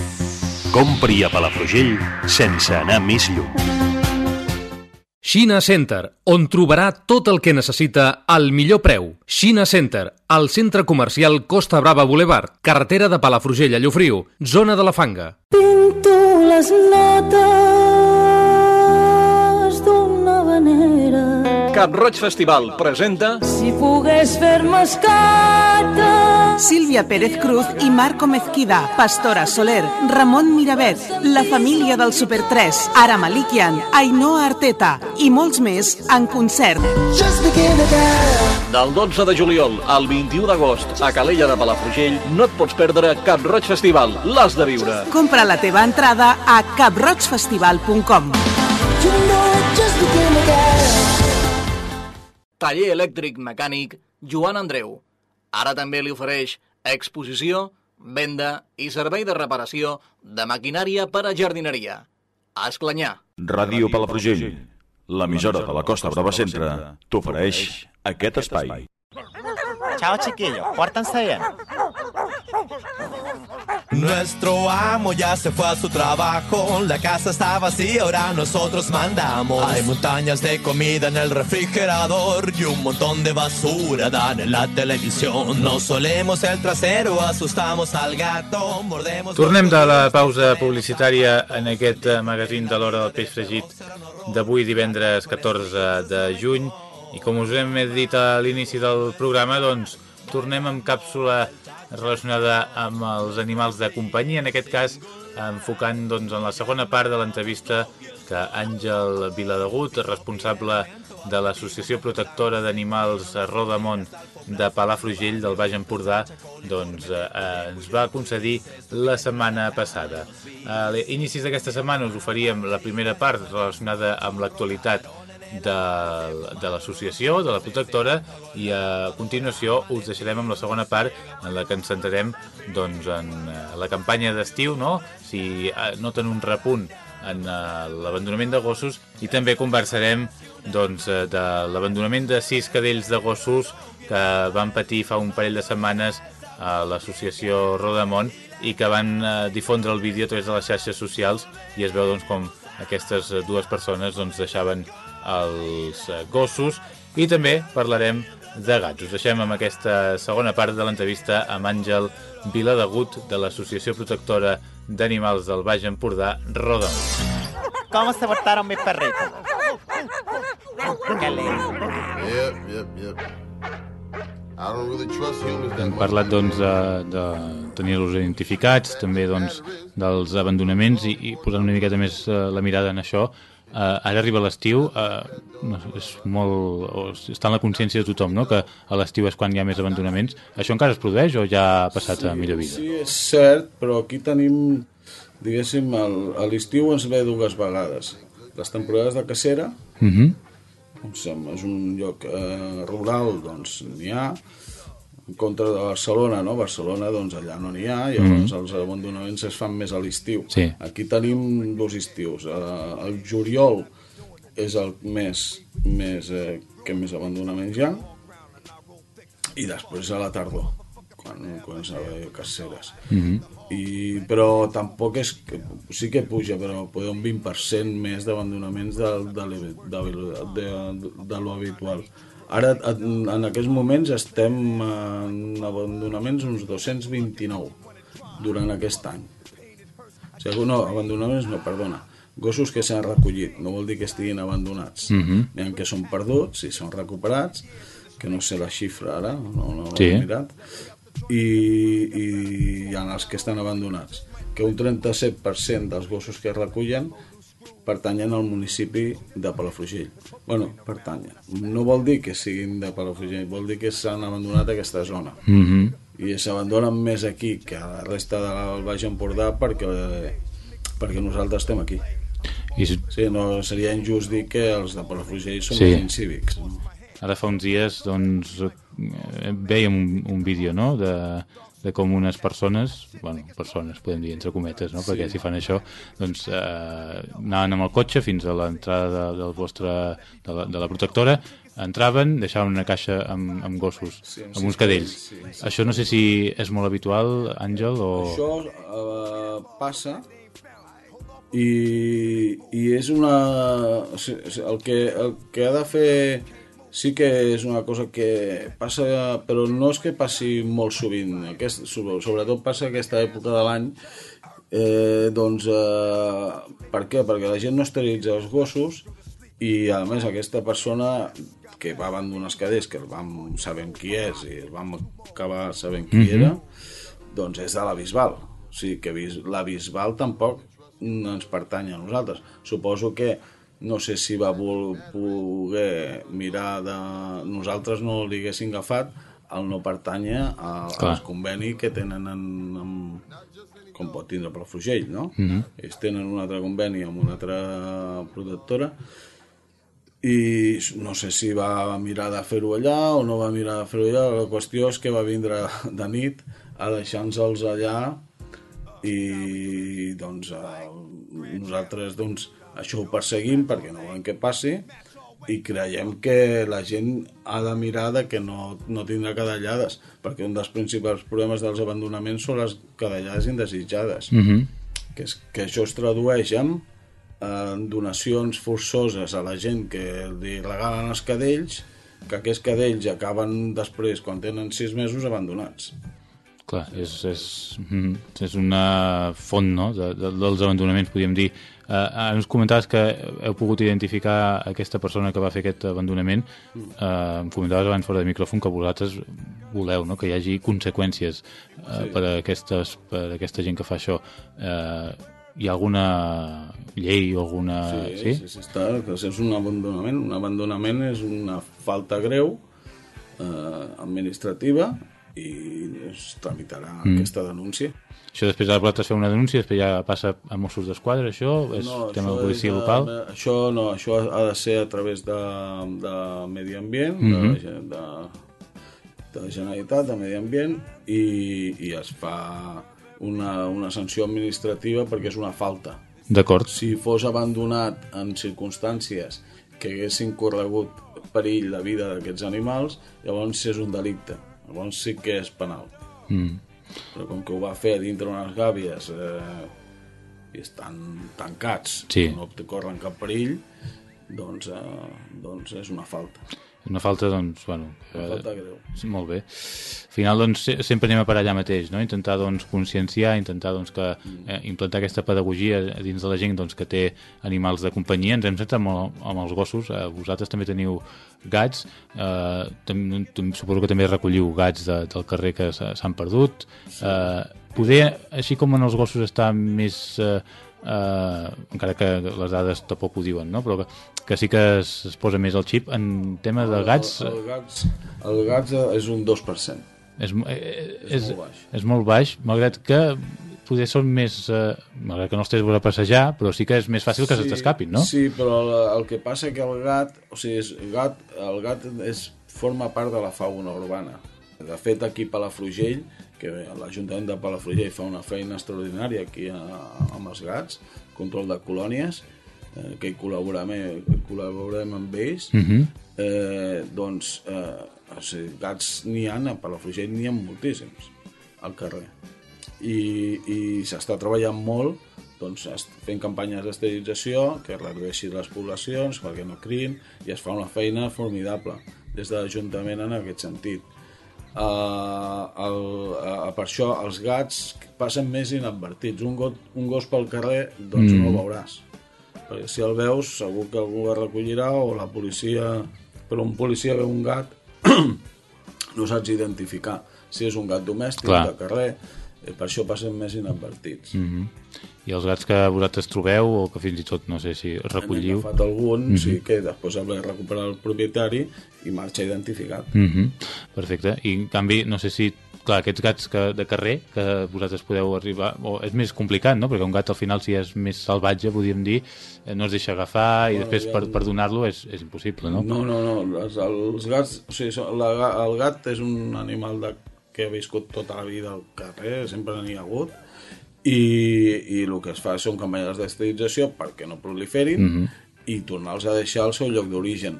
Compri a Palafrugell sense anar més lluny. Xina Center, on trobarà tot el que necessita al millor preu. Xina Center, al centre comercial Costa Brava Boulevard, carretera de Palafrugell a Llofriu, zona de la Fanga. Pinto les notes Cap Roig Festival presenta Si pogués fer-me escata. Sílvia Pérez Cruz i Marco Mezquida, Pastora Soler, Ramon Miravet, la família del Super 3, Ara Malikian, Ainhoa Arteta i molts més en concert. del 12 de juliol al 21 d'agost a Calella de Palafrugell no et pots perdre Cap Roig Festival, l'has de viure. Compra la teva entrada a caproigfestival.com. Taller elèctric mecànic Joan Andreu. Ara també li ofereix exposició, venda i servei de reparació de maquinària per a jardineria. A Esclanyà. Ràdio Palafrugell, l'emissora de la Costa Brava Centre, t'ofereix aquest espai. Chao, chiquillos. Pórtense bien. Nuestro amo ya se fue a su trabajo, la casa está vacía, ahora nosotros mandamos. Hay montañas de comida en el refrigerador y un montón de basura dan en la televisión. Nos solemos el trasero, asustamos al gato, mordemos... Tornem de la pausa publicitària en aquest eh, magazín de l'hora del peix fregit d'avui divendres 14 de juny i com us hem dit a l'inici del programa doncs tornem amb càpsula relacionada amb els animals de companyia, en aquest cas enfocant doncs, en la segona part de l'entrevista que Àngel Viladegut, responsable de l'Associació Protectora d'Animals Rodamont de Palafrugell del Baix Empordà doncs, eh, ens va concedir la setmana passada. A l'inicis d'aquesta setmana us oferíem la primera part relacionada amb l'actualitat de, de l'associació, de la protectora, i a continuació us deixarem amb la segona part en la que ens centrarem doncs, en eh, la campanya d'estiu, no? si eh, noten un repunt en eh, l'abandonament de gossos i també conversarem doncs, de l'abandonament de sis cadells de gossos que van patir fa un parell de setmanes a l'associació Rodamont i que van difondre el vídeo a través de les xarxes socials i es veu doncs, com aquestes dues persones doncs, deixaven els eh, gossos i també parlarem de gats. Us deixem amb aquesta segona part de l'entrevista amb Àngel Viladegut de l'Associació Protectora d'Animals del Baix Empordà, Rodon. ¿Cómo se portaron mis perritos? Qué lindo. Yep, yep, yep. Hem parlat doncs, de, de tenir-los identificats, també doncs, dels abandonaments i, i posant una miqueta més eh, la mirada en això. Eh, ara arriba l'estiu, eh, sé, és molt, està en la consciència de tothom, no? que a l'estiu és quan hi ha més abandonaments. Això encara es produeix o ja ha passat a millor vida? Sí, és cert, però aquí tenim, diguéssim, el, a l'estiu ens ve dues vegades. Les temporades de cacera, Mhm. doncs, em- és un lloc eh, rural, doncs n'hi ha, en contra de Barcelona, no? Barcelona, doncs allà no n'hi ha, i llavors Mhm. els abandonaments es fan més a l'estiu. Sí. Aquí tenim dos estius. Eh, el juliol és el mes més, eh, que més abandonaments hi ha, i després a la tardor, quan comença a haver caceres. Mhm. I, però tampoc és que, sí que puja, però poder un 20% més d'abandonaments de, de, de, de, de, de lo habitual. Ara, en, en aquests moments, estem en abandonaments uns 229 durant aquest any. O sigui, no, abandonaments no, perdona. Gossos que s'han recollit, no vol dir que estiguin abandonats. Mhm. N'hi ha que són perduts i són recuperats, que no sé la xifra ara, no, no Sí. mirat, i, i hi ha els que estan abandonats. Que un 37% dels gossos que recullen pertanyen al municipi de Palafrugell. bueno, pertanyen. No vol dir que siguin de Palafrugell, vol dir que s'han abandonat aquesta zona. Mhm. I s'abandonen més aquí que a la resta del Baix Empordà perquè, perquè nosaltres estem aquí. I Sí, no, seria injust dir que els de Palafrugell són Sí. incívics. No? Ara fa uns dies doncs, eh, veiem un, un vídeo no? de, de com unes persones, bueno, persones podem dir entre cometes, no? perquè Sí. si fan això doncs eh, anaven amb el cotxe fins a l'entrada de, del vostre, de, la, de la protectora entraven, deixaven una caixa amb, amb gossos, Sí, amb amb uns cadells. sí, sí. Això no sé si és molt habitual, Àngel, o... Això eh, passa i, i és una... El que, el que ha de fer sí que és una cosa que passa, però no és que passi molt sovint, aquest, sobre- sobretot passa aquesta època de l'any, eh, doncs, eh, per què? Perquè la gent no esterilitza els gossos i a més aquesta persona que va abandonar els cadells, que el vam sabent qui és i el vam acabar sabent qui Mhm. era, doncs és de la Bisbal. O sigui que la Bisbal tampoc no ens pertany a nosaltres. Suposo que no sé si va vol, poder mirar de... Nosaltres no li haguéssim agafat el no pertanya a, Clar. conveni que tenen en, en, com pot tindre Palafrugell, no? Mhm. Ells tenen un altre conveni amb una altra protectora i no sé si va mirar de fer-ho allà o no va mirar de fer-ho allà, la qüestió és que va vindre de nit a deixar-nos allà i doncs eh, nosaltres doncs, això ho perseguim perquè no volem que passi i creiem que la gent ha de mirar de que no, no tindrà cadellades, perquè un dels principals problemes dels abandonaments són les cadellades indesitjades, Mhm. que, és, que això es tradueix en eh, donacions forçoses a la gent que li regalen els cadells, que aquests cadells acaben després, quan tenen sis mesos, abandonats. Clar, és, és, mm, és una font no? de, de, dels abandonaments, podríem dir. Ara ens comentaves que heu pogut identificar aquesta persona que va fer aquest abandonament. Uh, em comentaves abans fora de micròfon que vosaltres voleu no? que hi hagi conseqüències uh, Sí. per, a aquestes, per a aquesta gent que fa això. Uh, hi ha alguna llei o alguna... Sí, sí, sí està, que és un abandonament. Un abandonament és una falta greu eh, administrativa i es tramitarà Mm. aquesta denúncia. Això després de vosaltres fer una denúncia, després ja passa a Mossos d'Esquadra, això? És tema de policia és, local? això no, això ha de ser a través de, de Medi Ambient, Mhm. de, de, de Generalitat, de Medi Ambient, i, i es fa una, una sanció administrativa perquè és una falta. D'acord. Si fos abandonat en circumstàncies que haguessin corregut perill de vida d'aquests animals, llavors és un delicte. Llavors sí que és penal. Mm. Però com que ho va fer dintre unes gàbies eh, i estan tancats, Sí. no te corren cap perill, doncs, eh, doncs és una falta. Una falta, doncs, bueno... Una eh, falta greu. Molt bé. Al final, doncs, se- sempre anem a parar allà mateix, no? Intentar, doncs, conscienciar, intentar, doncs, que eh, implantar aquesta pedagogia dins de la gent, doncs, que té animals de companyia. Ens hem centrat molt amb els gossos. Eh, vosaltres també teniu gats. Eh, tam, tam, suposo que també recolliu gats de, del carrer que s'ha- s'han perdut. Eh, poder, així com en els gossos està més... Eh, eh, encara que les dades tampoc ho diuen, no? però que, que sí que es, es posa més el xip en tema de gats El, el, gats, el gats és un 2%. és, mo- eh, és, molt baix. és molt baix, malgrat que poder són més... Eh, malgrat que no els tens a passejar, però sí que és més fàcil que se t'escapin, no? Sí, però el, el que passa que el gat, o sigui, és, gat, el gat és, forma part de la fauna urbana. De fet, aquí a Palafrugell, que l'Ajuntament de Palafrugell fa una feina extraordinària aquí a, amb els gats, control de colònies, eh, que hi col·laborem, col·laborem amb ells, Mhm. eh, doncs, eh, sigui, gats n'hi ha, a Palafrugell n'hi ha moltíssims al carrer. I, i s'està treballant molt doncs, fent campanyes d'esterilització que redueixi les poblacions perquè no criïn i es fa una feina formidable des de l'Ajuntament en aquest sentit. Uh, el, uh, per això els gats passen més inadvertits. Un, got, un gos pel carrer doncs Mm. no el veuràs. Perquè si el veus segur que algú el recollirà o la policia... Però un policia veu un gat no saps identificar si és un gat domèstic, Clar. de carrer, per això passen més inadvertits. Mhm. I els gats que vosaltres trobeu, o que fins i tot, no sé si recolliu... Hem agafat algun, Mhm. sí, que després ha de recuperar el propietari i marxa identificat. Mhm. Perfecte. I en canvi, no sé si clar, aquests gats que, de carrer que vosaltres podeu arribar, o és més complicat, no? Perquè un gat al final, si és més salvatge, podríem dir, eh, no es deixa agafar i Bueno, després ja- per, per donar-lo és, és impossible, no? No, no, no. Els, els gats... O sigui, la, el gat és un animal de, que ha viscut tota la vida al carrer, sempre n'hi ha hagut, i, i el que es fa són campanyes d'esterilització perquè no proliferin Mhm. i tornar-los a deixar al seu lloc d'origen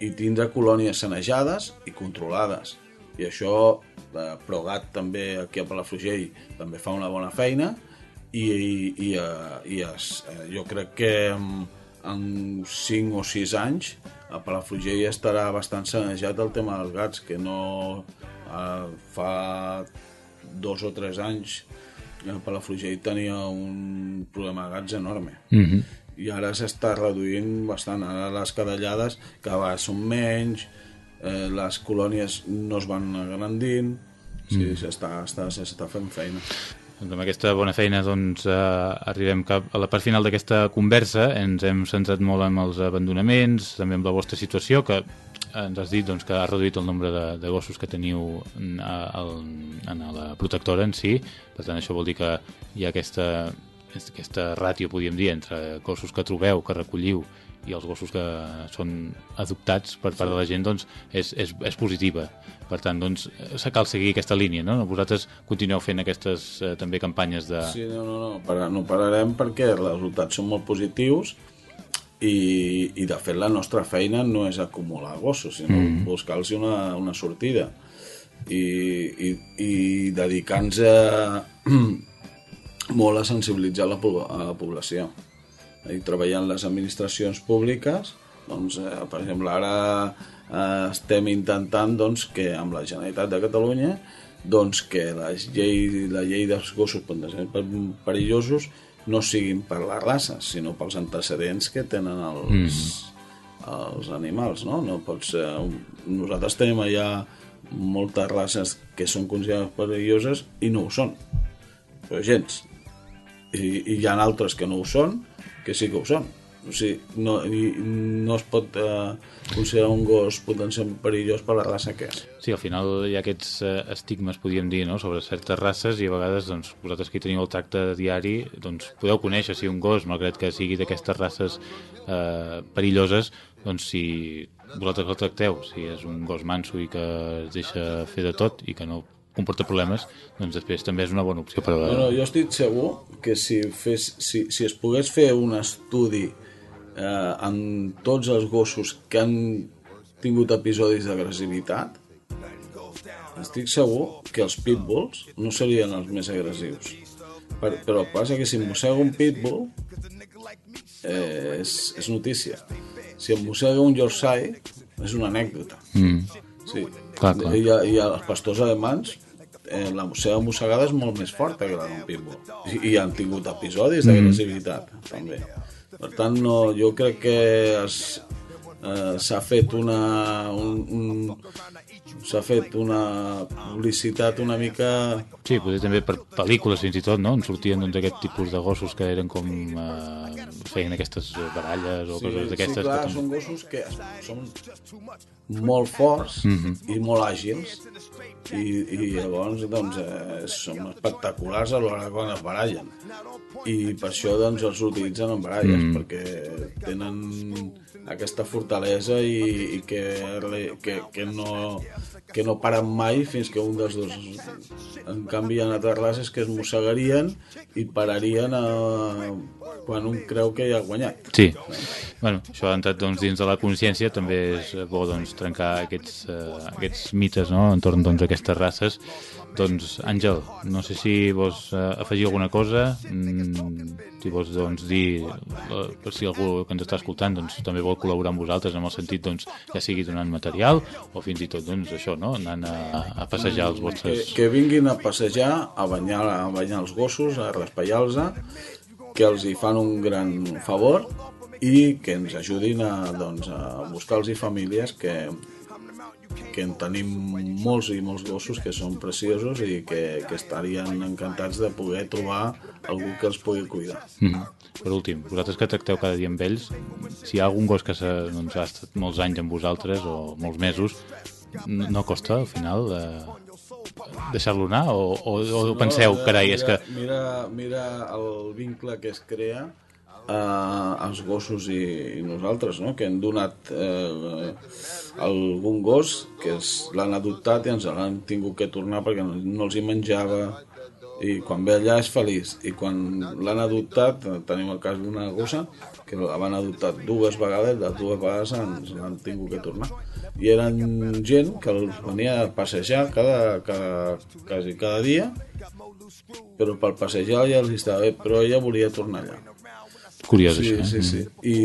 i tindre colònies sanejades i controlades. I això, eh, Progat també aquí a Palafrugell també fa una bona feina i, i, i, eh, i es, eh, jo crec que en, en 5 o 6 anys a Palafrugell estarà bastant sanejat el tema dels gats, que no eh, fa dos o tres anys a Palafrugell tenia un problema de gats enorme Mhm. i ara s'està reduint bastant. Ara les cadellades cada vegada són menys, eh, les colònies no es van agrandint, sí, Mm. s'està està, s'està fent feina. Doncs amb aquesta bona feina doncs, eh, arribem cap a la part final d'aquesta conversa. Ens hem centrat molt en els abandonaments, també en la vostra situació, que ens has dit doncs, que ha reduït el nombre de, de gossos que teniu en, en la protectora en si. Per tant, això vol dir que hi ha aquesta, aquesta ràtio, podríem dir, entre gossos que trobeu, que recolliu, i els gossos que són adoptats per part de la gent, doncs, és, és, és positiva. Per tant, doncs, cal seguir aquesta línia, no? Vosaltres continueu fent aquestes eh, també campanyes de... Sí, no, no, no, no pararem perquè els resultats són molt positius i, i de fet la nostra feina no és acumular gossos, sinó Mm. buscar-los una, una sortida i, i, i dedicar-nos a, molt a sensibilitzar la, a la població i treballant les administracions públiques doncs, eh, per exemple, ara eh, estem intentant doncs, que amb la Generalitat de Catalunya doncs, que la llei, la llei dels gossos potencialment perillosos no siguin per la raça, sinó pels antecedents que tenen els, els animals, no? no pots, eh, nosaltres tenim allà moltes races que són considerades perilloses i no ho són, però gens. I, i hi ha altres que no ho són, que sí que ho són. O sigui, no, no es pot eh, considerar un gos potencialment perillós per la raça que és. Sí, al final hi ha aquests eh, estigmes, podríem dir, no? sobre certes races i a vegades doncs, vosaltres que teniu el tracte diari doncs, podeu conèixer si un gos, malgrat que sigui d'aquestes races eh, perilloses, doncs si vosaltres el tracteu, si és un gos manso i que es deixa fer de tot i que no comporta problemes, doncs després també és una bona opció per a... No, no, jo estic segur que si, fes, si, si es pogués fer un estudi eh, en tots els gossos que han tingut episodis d'agressivitat, estic segur que els pitbulls no serien els més agressius. Per, però el passa que si mossega un pitbull eh, és, és notícia. Si em mossega un Yorkshire és una anècdota. Mm. Sí. Clar, clar. I, I els pastors alemans eh, la seva mossegada és molt més forta que la d'un pitbull. I, i han tingut episodis d'agressivitat, mm. també. Per tant, no, jo crec que eh, s'ha fet una un, un, s'ha fet una publicitat una mica Sí, potser també per pel·lícules fins i tot, no? En sortien doncs, aquest tipus de gossos que eren com... Eh, feien aquestes baralles o coses d'aquestes. Sí, clar, que són gossos que són molt forts Mhm. i molt àgils i, i llavors doncs, eh, són espectaculars a l'hora quan es barallen i per això doncs, els utilitzen en baralles Mm. perquè tenen aquesta fortalesa i, i que, que, que, no, que no paren mai fins que un dels dos en canvi hi ha altres races que es mossegarien i pararien a, quan un creu que ja ha guanyat Sí, bueno, això ha entrat doncs, dins de la consciència, també és bo doncs, trencar aquests, eh, aquests mites no? entorn doncs, a aquestes races. Doncs, Àngel, no sé si vols eh, afegir alguna cosa, mm, si vols doncs, dir, eh, si algú que ens està escoltant doncs, també vol col·laborar amb vosaltres en el sentit doncs, ja sigui donant material o fins i tot doncs, això, no? anant a, a passejar els que, vostres... que vinguin a passejar, a banyar, a banyar els gossos, a raspallar-los, que els hi fan un gran favor i que ens ajudin a, doncs, a buscar-los famílies que, que en tenim molts i molts gossos que són preciosos i que, que estarien encantats de poder trobar algú que els pugui cuidar. Mm Per últim, vosaltres que tracteu cada dia amb ells, si hi ha algun gos que s'ha doncs, ha estat molts anys amb vosaltres o molts mesos, no costa al final eh, deixar-lo anar? O, o, o penseu, eh, carai, és que... Mira, mira el vincle que es crea eh, els gossos i, i nosaltres, no? que hem donat eh, algun gos que l'han adoptat i ens l'han tingut que tornar perquè no, no els hi menjava. I quan ve allà és feliç. I quan l'han adoptat tenim el cas d'una gossa que la van adoptar dues vegades les dues vegades ens l'han tingut que tornar. I eren gent que els venia a passejar cada, cada, quasi cada dia però per passejar ja els estava bé però ella volia tornar allà Curiós, sí, això, eh? sí, sí. I,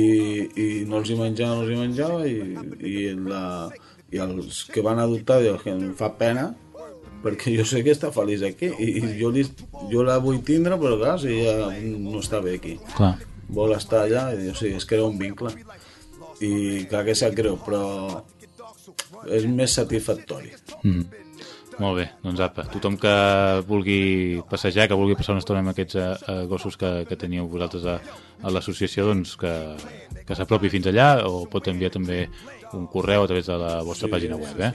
i no els hi menjava, no els hi menjava i, i, la, i els que van adoptar diuen que em fa pena perquè jo sé que està feliç aquí i, i jo, li, jo la vull tindre però clar, si ella no està bé aquí Clar. vol estar allà i o sigui, es crea un vincle i clar que sap greu però és més satisfactori Mm. Molt bé, doncs apa, tothom que vulgui passejar, que vulgui passar una estona amb aquests eh, gossos que, que teniu vosaltres a, a l'associació, doncs que, que s'apropi fins allà o pot enviar també un correu a través de la vostra Sí, pàgina web, eh?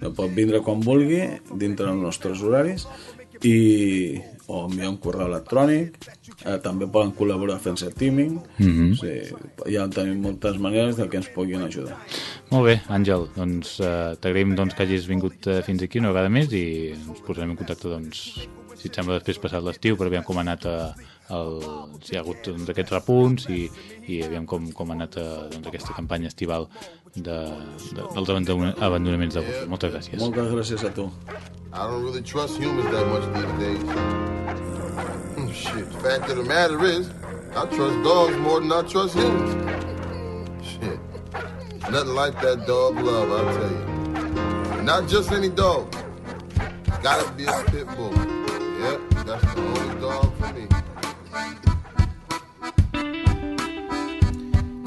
No pot vindre quan vulgui, dintre dels nostres horaris, i, o enviar un correu electrònic. Eh, també poden col·laborar fent-se teaming. Mhm. sí, ja tenim moltes maneres de que ens puguin ajudar. Molt bé, Àngel, doncs eh, t'agraïm doncs, que hagis vingut eh, fins aquí una vegada més i ens posarem en contacte, doncs, si et sembla, després passat l'estiu per veure com ha anat a, el, si hi ha hagut doncs, aquests repunts i, i aviam com, com ha anat eh, doncs, aquesta campanya estival de, de, dels abandon- abandonaments de gossos. Moltes gràcies. Moltes gràcies a tu. I don't really trust humans that much these days. Shit, fact of the matter is, I trust dogs more than I trust humans. Shit, nothing like that dog love, I'll tell you. Not just any dog. It's gotta be a pit bull. Yep, that's the only dog for me.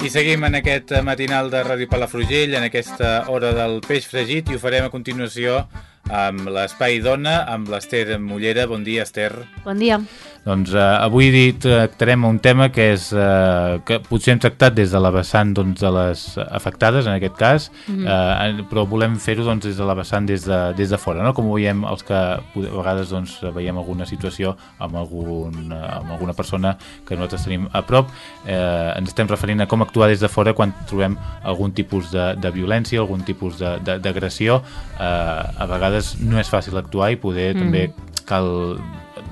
I seguim en aquest matinal de Ràdio Palafrugell, en aquesta hora del peix fregit, i ho farem a continuació amb l'Espai Dona, amb l'Ester Mollera. Bon dia, Ester. Bon dia. Doncs eh, avui dit, tractarem un tema que és eh, que potser hem tractat des de la vessant doncs, de les afectades, en aquest cas, Mhm. eh, però volem fer-ho doncs, des de la vessant des de, des de fora, no? com ho veiem els que a vegades doncs, veiem alguna situació amb, algun, eh, amb alguna persona que nosaltres tenim a prop. Eh, ens estem referint a com actuar des de fora quan trobem algun tipus de, de violència, algun tipus de- de- d'agressió. Eh, a vegades no és fàcil actuar i poder Mhm. també cal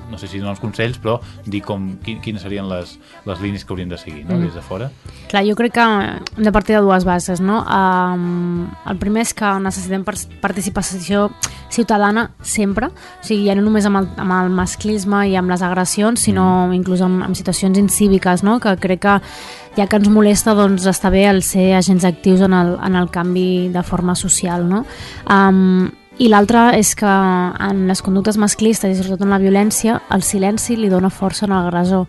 no sé si donar els consells, però dir com, qui- quines serien les, les línies que hauríem de seguir no? Mm. des de fora. Clar, jo crec que hem de partir de dues bases, no? Um, el primer és que necessitem par participació ciutadana sempre, o sigui, ja no només amb el, amb el masclisme i amb les agressions, sinó inclús amb, amb situacions incíviques, no? Que crec que ja que ens molesta, doncs està bé el ser agents actius en el, en el canvi de forma social, no? Um, i l'altre és que en les conductes masclistes i sobretot en la violència, el silenci li dona força en l'agressor.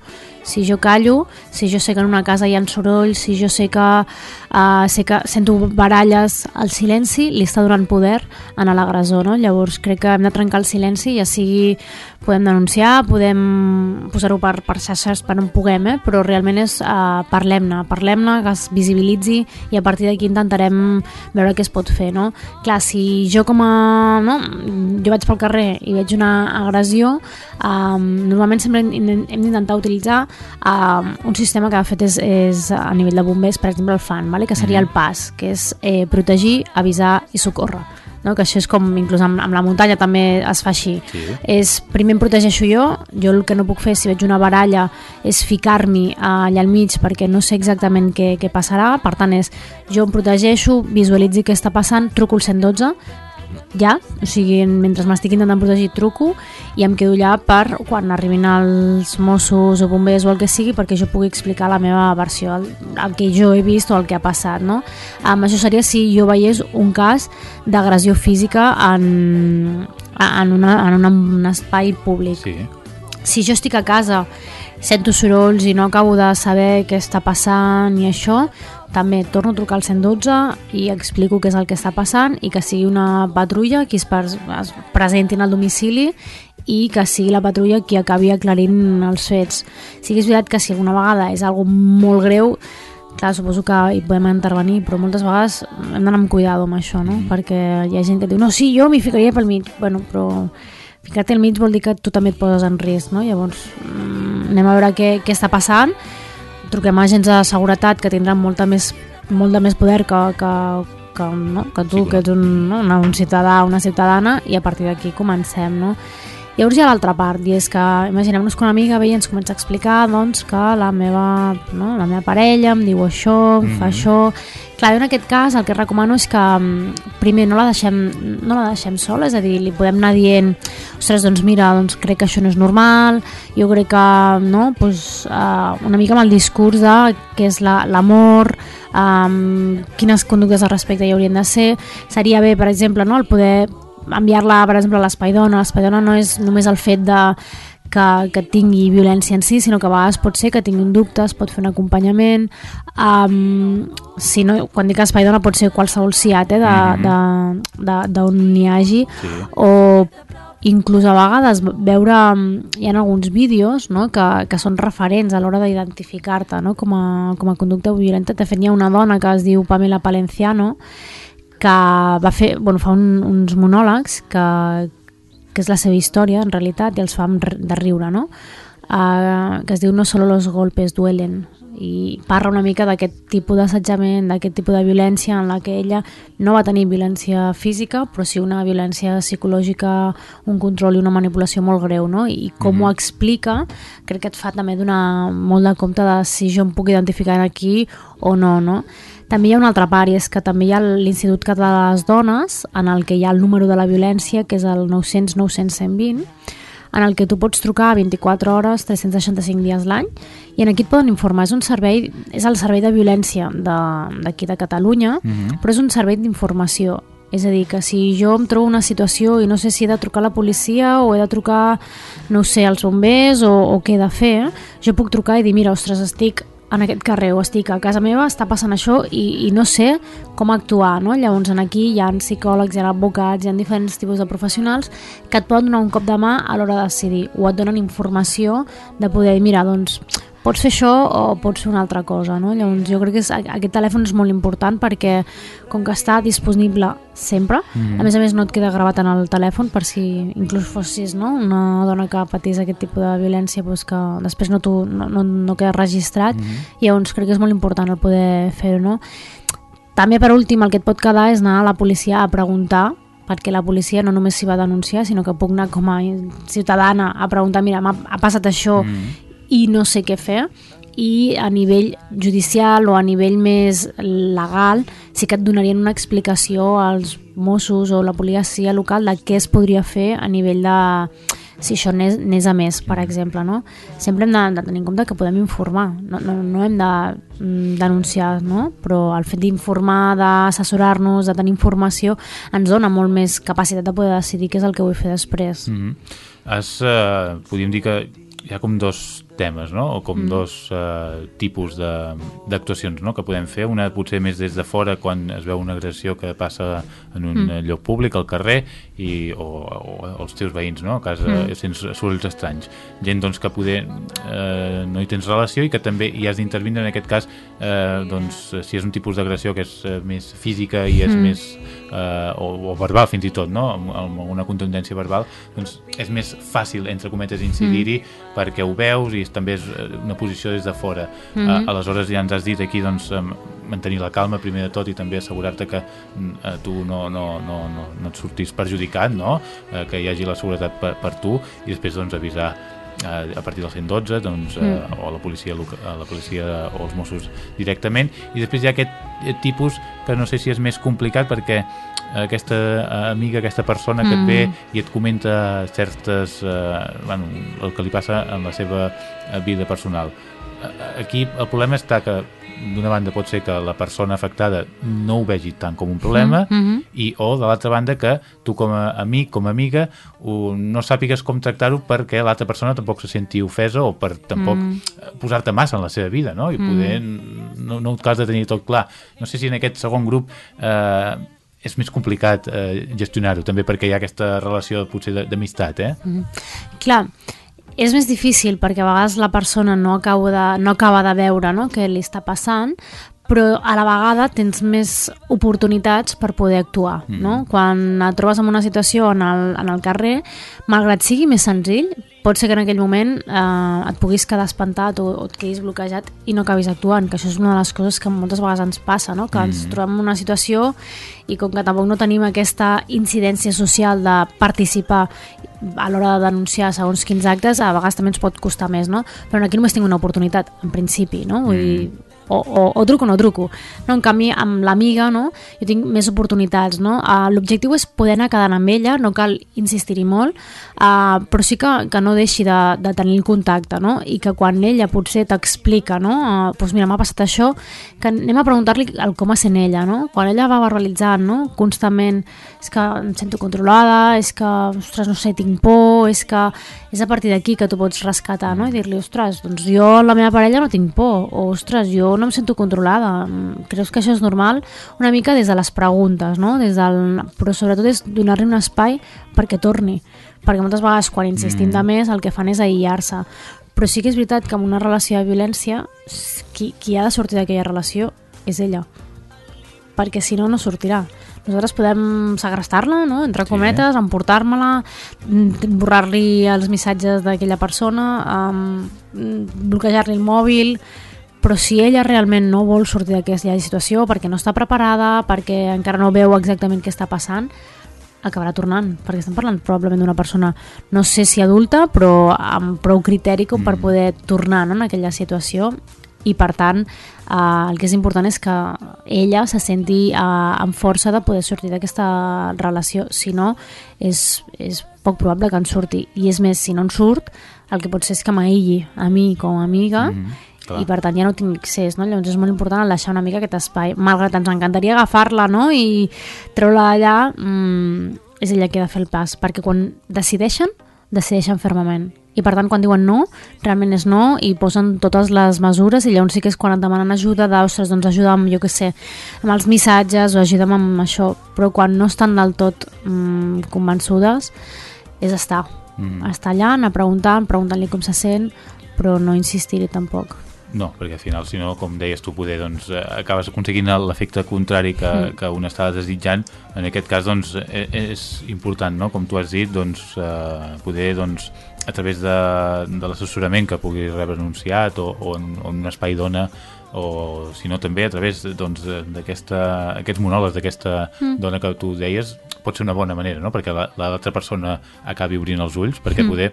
Si jo callo, si jo sé que en una casa hi ha soroll, si jo sé que, uh, sé que sento baralles, el silenci li està donant poder en l'agressor. No? Llavors crec que hem de trencar el silenci, ja sigui podem denunciar, podem posar-ho per, per xarxes per on puguem, eh? però realment és uh, parlem-ne, parlem-ne, que es visibilitzi i a partir d'aquí intentarem veure què es pot fer. No? Clar, si jo com a... No? Jo vaig pel carrer i veig una agressió, um, normalment sempre hem d'intentar utilitzar um, un sistema que de fet és, és a nivell de bombers, per exemple el FAN, vale? que seria el PAS, que és eh, protegir, avisar i socórrer no? que això és com, inclús amb, amb la muntanya també es fa així. Sí. És, primer em protegeixo jo, jo el que no puc fer si veig una baralla és ficar-m'hi allà al mig perquè no sé exactament què, què passarà, per tant és, jo em protegeixo, visualitzi què està passant, truco el 112, ja, o sigui, mentre m'estic intentant protegir truco i em quedo allà per quan arribin els Mossos o bombers o el que sigui perquè jo pugui explicar la meva versió, el, el que jo he vist o el que ha passat, no? Um, això seria si jo veiés un cas d'agressió física en, en, una, en una, un espai públic. Sí. Si jo estic a casa, sento sorolls i no acabo de saber què està passant i això, també torno a trucar al 112 i explico què és el que està passant i que sigui una patrulla qui es, es presenti al domicili i que sigui la patrulla qui acabi aclarint els fets. Sí que és veritat que si alguna vegada és algo molt greu, clar, suposo que hi podem intervenir, però moltes vegades hem d'anar amb cuidado amb això, no? Mm. Perquè hi ha gent que diu, no, sí, jo m'hi ficaria pel mig. Bueno, però ficar-te al mig vol dir que tu també et poses en risc, no? Llavors, mm, anem a veure què, què està passant, truquem a agents de seguretat que tindran molta més, molt de més poder que, que, que, no? que tu, sí, que ets un, no? Una, un ciutadà o una ciutadana, i a partir d'aquí comencem, no? Llavors hi ha l'altra part, i és que imaginem-nos que una amiga ve i ens comença a explicar doncs, que la meva, no, la meva parella em diu això, em fa Mhm. això... Clar, jo en aquest cas el que recomano és que mm, primer no la deixem, no la deixem sola, és a dir, li podem anar dient ostres, doncs mira, doncs crec que això no és normal, jo crec que, no, doncs, uh, una mica amb el discurs de què és la- l'amor, um, quines conductes al respecte hi haurien de ser, seria bé, per exemple, no, el poder enviar-la, per exemple, a l'Espai Dona. L'Espai Dona no és només el fet de que, que tingui violència en si, sinó que a vegades pot ser que tinguin dubtes, pot fer un acompanyament. Um, si no, quan dic espai dona pot ser qualsevol ciat eh, Mhm. de, de, de, d'on n'hi hagi, Sí. o inclús a vegades veure, hi ha alguns vídeos no, que, que són referents a l'hora d'identificar-te no, com, a, com a conducta violenta. De fet, hi ha una dona que es diu Pamela Palenciano que va fer, bueno, fa un, uns monòlegs que, que és la seva història, en realitat, i els fa de riure, no? Uh, que es diu No solo los golpes duelen. i parla una mica d'aquest tipus d'assetjament, d'aquest tipus de violència en la que ella no va tenir violència física, però sí una violència psicològica, un control i una manipulació molt greu, no? I com Mhm. ho explica, crec que et fa també donar molt de compte de si jo em puc identificar aquí o no, no? També hi ha una altra part, i és que també hi ha l'Institut Català de les Dones, en el que hi ha el número de la violència, que és el 900 900 120, en el que tu pots trucar 24 hores, 365 dies l'any, i en aquí et poden informar. És un servei, és el servei de violència d'aquí de, de Catalunya, Mhm. però és un servei d'informació. És a dir, que si jo em trobo una situació i no sé si he de trucar a la policia o he de trucar, no sé, als bombers o, o què he de fer, jo puc trucar i dir, mira, ostres, estic en aquest carrer o estic a casa meva, està passant això i, i no sé com actuar, no? Llavors, en aquí hi ha psicòlegs, hi ha advocats, hi ha diferents tipus de professionals que et poden donar un cop de mà a l'hora de decidir o et donen informació de poder dir, mira, doncs pots fer això o pots fer una altra cosa, no? Llavors jo crec que és, aquest telèfon és molt important perquè com que està disponible sempre, Mhm. a més a més no et queda gravat en el telèfon per si inclús fossis no? una dona que patís aquest tipus de violència doncs que després no, tu, no, no, no queda registrat i llavors crec que és molt important el poder fer-ho, no? També, per últim, el que et pot quedar és anar a la policia a preguntar perquè la policia no només s'hi va denunciar, sinó que puc anar com a ciutadana a preguntar, mira, m'ha ha passat això i no sé què fer i a nivell judicial o a nivell més legal sí que et donarien una explicació als Mossos o la policia local de què es podria fer a nivell de si això n'és a més, per exemple, no? Sempre hem de, de tenir en compte que podem informar, no, no, no hem de mm, denunciar, no? Però el fet d'informar, d'assessorar-nos, de tenir informació, ens dona molt més capacitat de poder decidir què és el que vull fer després. Mm -hmm. Has, eh, podríem dir que hi ha com dos temes, no? o com Mm. dos eh, tipus de- d'actuacions no? que podem fer. Una potser més des de fora, quan es veu una agressió que passa en un Mm. mm. lloc públic, al carrer, i, o, o els teus veïns, no? a casa, Mm. mm. sents sorolls estranys. Gent doncs, que poder eh, no hi tens relació i que també hi has d'intervindre en aquest cas eh, doncs, si és un tipus d'agressió que és eh, més física i és Mm. més eh, o, o verbal fins i tot, no? amb, amb una contundència verbal, doncs és més fàcil, entre cometes, incidir-hi perquè ho veus i també és eh, una posició des de fora. Mhm. Eh, aleshores ja ens has dit aquí doncs, mantenir la calma primer de tot i també assegurar-te que mm, eh, tu no, no, no, no, no et sortis perjudicat, no? que hi hagi la seguretat per, per tu i després doncs, avisar a partir del 112 doncs, eh, Mm. o la policia, a la policia o els Mossos directament i després hi ha aquest eh, tipus que no sé si és més complicat perquè aquesta eh, amiga, aquesta persona que et Mm. ve i et comenta certes eh, bueno, el que li passa en la seva eh, vida personal Eh, aquí el problema està que d'una banda pot ser que la persona afectada no ho vegi tant com un problema Mm, mhm. i o de l'altra banda que tu com a amic, com a amiga ho, no sàpigues com tractar-ho perquè l'altra persona tampoc se senti ofesa o per tampoc Mm. eh, posar-te massa en la seva vida no? i poder no, no ho has de tenir tot clar no sé si en aquest segon grup eh, és més complicat eh, gestionar-ho també perquè hi ha aquesta relació potser d'amistat eh? Mhm. Clar, és més difícil perquè a vegades la persona no acaba de, no acaba de veure no, què li està passant, però a la vegada tens més oportunitats per poder actuar. Mm. No? Quan et trobes en una situació en el, en el carrer, malgrat sigui més senzill, pot ser que en aquell moment eh, et puguis quedar espantat o, o et quedis bloquejat i no acabis actuant, que això és una de les coses que moltes vegades ens passa, no? que ens Mm. trobem en una situació i com que tampoc no tenim aquesta incidència social de participar a l'hora de denunciar segons quins actes, a vegades també ens pot costar més, no? Però aquí només tinc una oportunitat, en principi, no? Vull dir, o, o, o truco o no truco. No? En canvi, amb l'amiga, no? jo tinc més oportunitats. No? Uh, L'objectiu és poder anar quedant amb ella, no cal insistir-hi molt, uh, però sí que, que no deixi de, de tenir el contacte, no? i que quan ella potser t'explica, no? Uh, doncs mira, m'ha passat això, que anem a preguntar-li el com es sent ella, no? Quan ella va verbalitzant, no? Constantment, és que em sento controlada, és que, ostres, no sé, tinc por, és que és a partir d'aquí que tu pots rescatar, no? I dir-li, ostres, doncs jo la meva parella no tinc por, o ostres, jo no em sento controlada, mm, creus que això és normal? Una mica des de les preguntes, no? Des del... Però sobretot és donar-li un espai perquè torni, perquè moltes vegades quan insistim Mm. de més el que fan és aïllar-se. Però sí que és veritat que en una relació de violència qui, qui ha de sortir d'aquella relació és ella perquè si no, no sortirà. Nosaltres podem segrestar-la, no? entre cometes, sí. emportar-me-la, mm, borrar-li els missatges d'aquella persona, um, bloquejar-li el mòbil, però si ella realment no vol sortir d'aquesta situació perquè no està preparada, perquè encara no veu exactament què està passant, acabarà tornant, perquè estem parlant probablement d'una persona, no sé si adulta, però amb prou criteri com per poder tornar no, en aquella situació i per tant eh, el que és important és que ella se senti eh, amb força de poder sortir d'aquesta relació, si no és, és poc probable que en surti i és més, si no en surt el que pot ser és que m'aïlli a mi com a amiga mm -hmm, clar. i per tant ja no tinc accés, no? llavors és molt important deixar una mica aquest espai, malgrat ens encantaria agafar-la no? i treure-la allà mm, és ella qui ha de fer el pas perquè quan decideixen, decideixen fermament i per tant quan diuen no, realment és no i posen totes les mesures i llavors sí que és quan et demanen ajuda d'ostres, doncs ajuda'm, jo què sé, amb els missatges o ajuda'm amb això, però quan no estan del tot mm, convençudes és estar, Mm. estar allà, anar preguntant, preguntant-li com se sent, però no insistir-hi tampoc. No, perquè al final, si no, com deies tu, poder, doncs, eh, acabes aconseguint l'efecte contrari que, Mm. que un estava desitjant. En aquest cas, doncs, eh, és important, no?, com tu has dit, doncs, eh, poder, doncs, a través de, de l'assessorament que puguis rebre anunciat o, o, en, o en un espai dona o si no també a través doncs, d'aquesta aquests monòlegs d'aquesta Mm. dona que tu deies pot ser una bona manera, no? perquè la- l'altra persona acabi obrint els ulls, perquè Mm. poder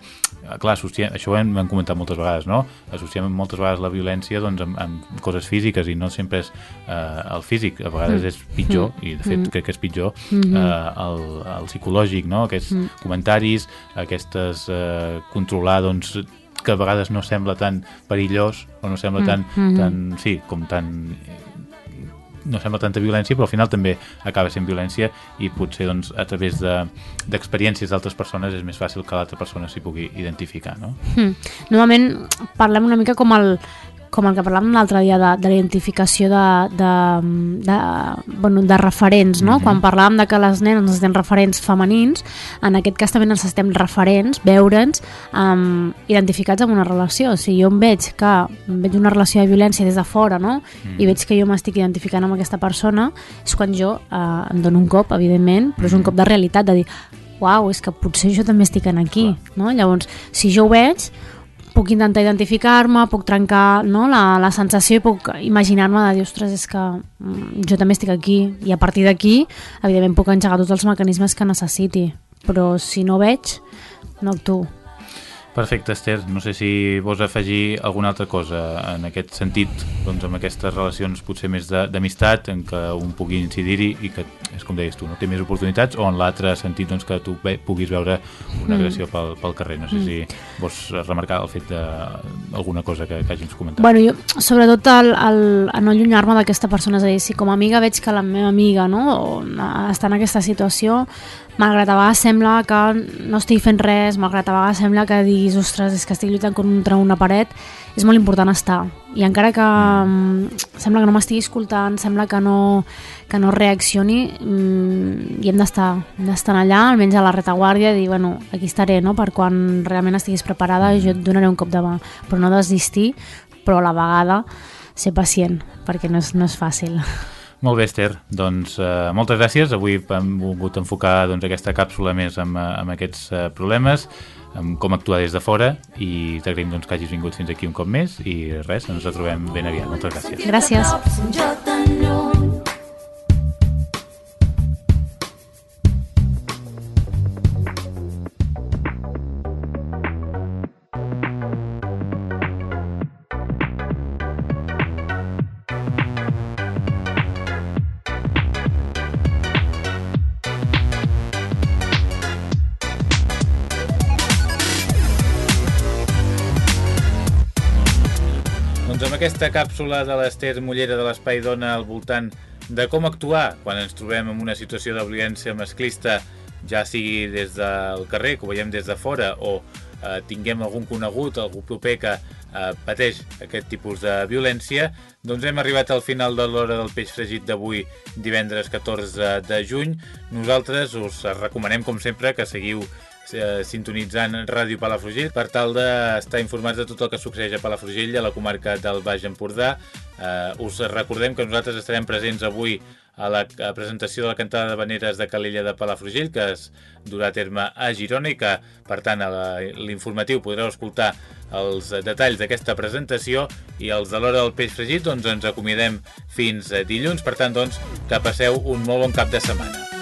clar, associem, això ho hem, ho hem comentat moltes vegades no? associem moltes vegades la violència doncs, amb, amb coses físiques i no sempre és eh, el físic, a vegades Mm. és pitjor Mm. i de fet Mm. crec que és pitjor Mhm. eh, el, el psicològic, no? aquests Mm. comentaris aquestes eh, controlar doncs que a vegades no sembla tan perillós o no sembla Mm. tan, Mhm. tan sí, com tan no sembla tanta violència, però al final també acaba sent violència i potser doncs, a través de- d'experiències d'altres persones és més fàcil que l'altra persona s'hi pugui identificar, no? Hmm. Normalment parlem una mica com el, com el que parlàvem l'altre dia de, de la identificació de, de, de, bueno, de referents, no? Mhm. Quan parlàvem de que les nenes necessitem referents femenins, en aquest cas també necessitem referents, veure'ns um, identificats amb una relació. Si jo em veig que em veig una relació de violència des de fora, no? Mhm. I veig que jo m'estic identificant amb aquesta persona, és quan jo uh, em dono un cop, evidentment, però és un cop de realitat, de dir uau, és que potser jo també estic en aquí, no? Llavors, si jo ho veig, puc intentar identificar-me, puc trencar no, la, la sensació i puc imaginar-me de dir, ostres, és que mm, jo també estic aquí i a partir d'aquí, evidentment, puc engegar tots els mecanismes que necessiti però si no veig, no actuo Perfecte, Esther. No sé si vols afegir alguna altra cosa en aquest sentit, doncs amb aquestes relacions potser més de- d'amistat, en què un pugui incidir-hi i que, és com deies tu, no té més oportunitats, o en l'altre sentit doncs, que tu ve, puguis veure una Mm. agressió pel, pel carrer. No sé Mm. si vols remarcar el fet d'alguna cosa que, que hàgims comentat. Bueno, jo, sobretot el, el, a no allunyar-me d'aquesta persona, és a dir, si com a amiga veig que la meva amiga no, està en aquesta situació, malgrat a vegades sembla que no estigui fent res, malgrat a vegades sembla que diguis, ostres, és que estic lluitant contra una paret, és molt important estar. I encara que mm, sembla que no m'estigui escoltant, sembla que no, que no reaccioni, mm, i hem d'estar hem d'estar allà, almenys a la retaguardia, i dir, bueno, aquí estaré, no?, per quan realment estiguis preparada, jo et donaré un cop de mà, però no desistir, però a la vegada ser pacient, perquè no és, no és fàcil. Molt bé, Esther. Doncs eh, moltes gràcies. Avui hem volgut enfocar doncs, aquesta càpsula més amb, eh, amb aquests eh, problemes, amb com actuar des de fora i t'agraïm doncs, que hagis vingut fins aquí un cop més i res, ens retrobem ben aviat. Moltes gràcies. Gràcies. Aquesta càpsula de l'Ester Mollera de l'Espai Dona al voltant de com actuar quan ens trobem en una situació de violència masclista, ja sigui des del carrer, que ho veiem des de fora, o eh, tinguem algun conegut, algú proper que eh, pateix aquest tipus de violència, doncs hem arribat al final de l'hora del peix fregit d'avui, divendres 14 de juny. Nosaltres us recomanem, com sempre, que seguiu eh, sintonitzant Ràdio Palafrugell per tal d'estar informats de tot el que succeeix a Palafrugell, a la comarca del Baix Empordà. Eh, us recordem que nosaltres estarem presents avui a la presentació de la cantada de veneres de Calella de Palafrugell, que es durà a terme a Girona i que, per tant, a l'informatiu podreu escoltar els detalls d'aquesta presentació i els de l'hora del peix fregit, doncs ens acomiadem fins eh, dilluns. Per tant, doncs, que passeu un molt bon cap de setmana.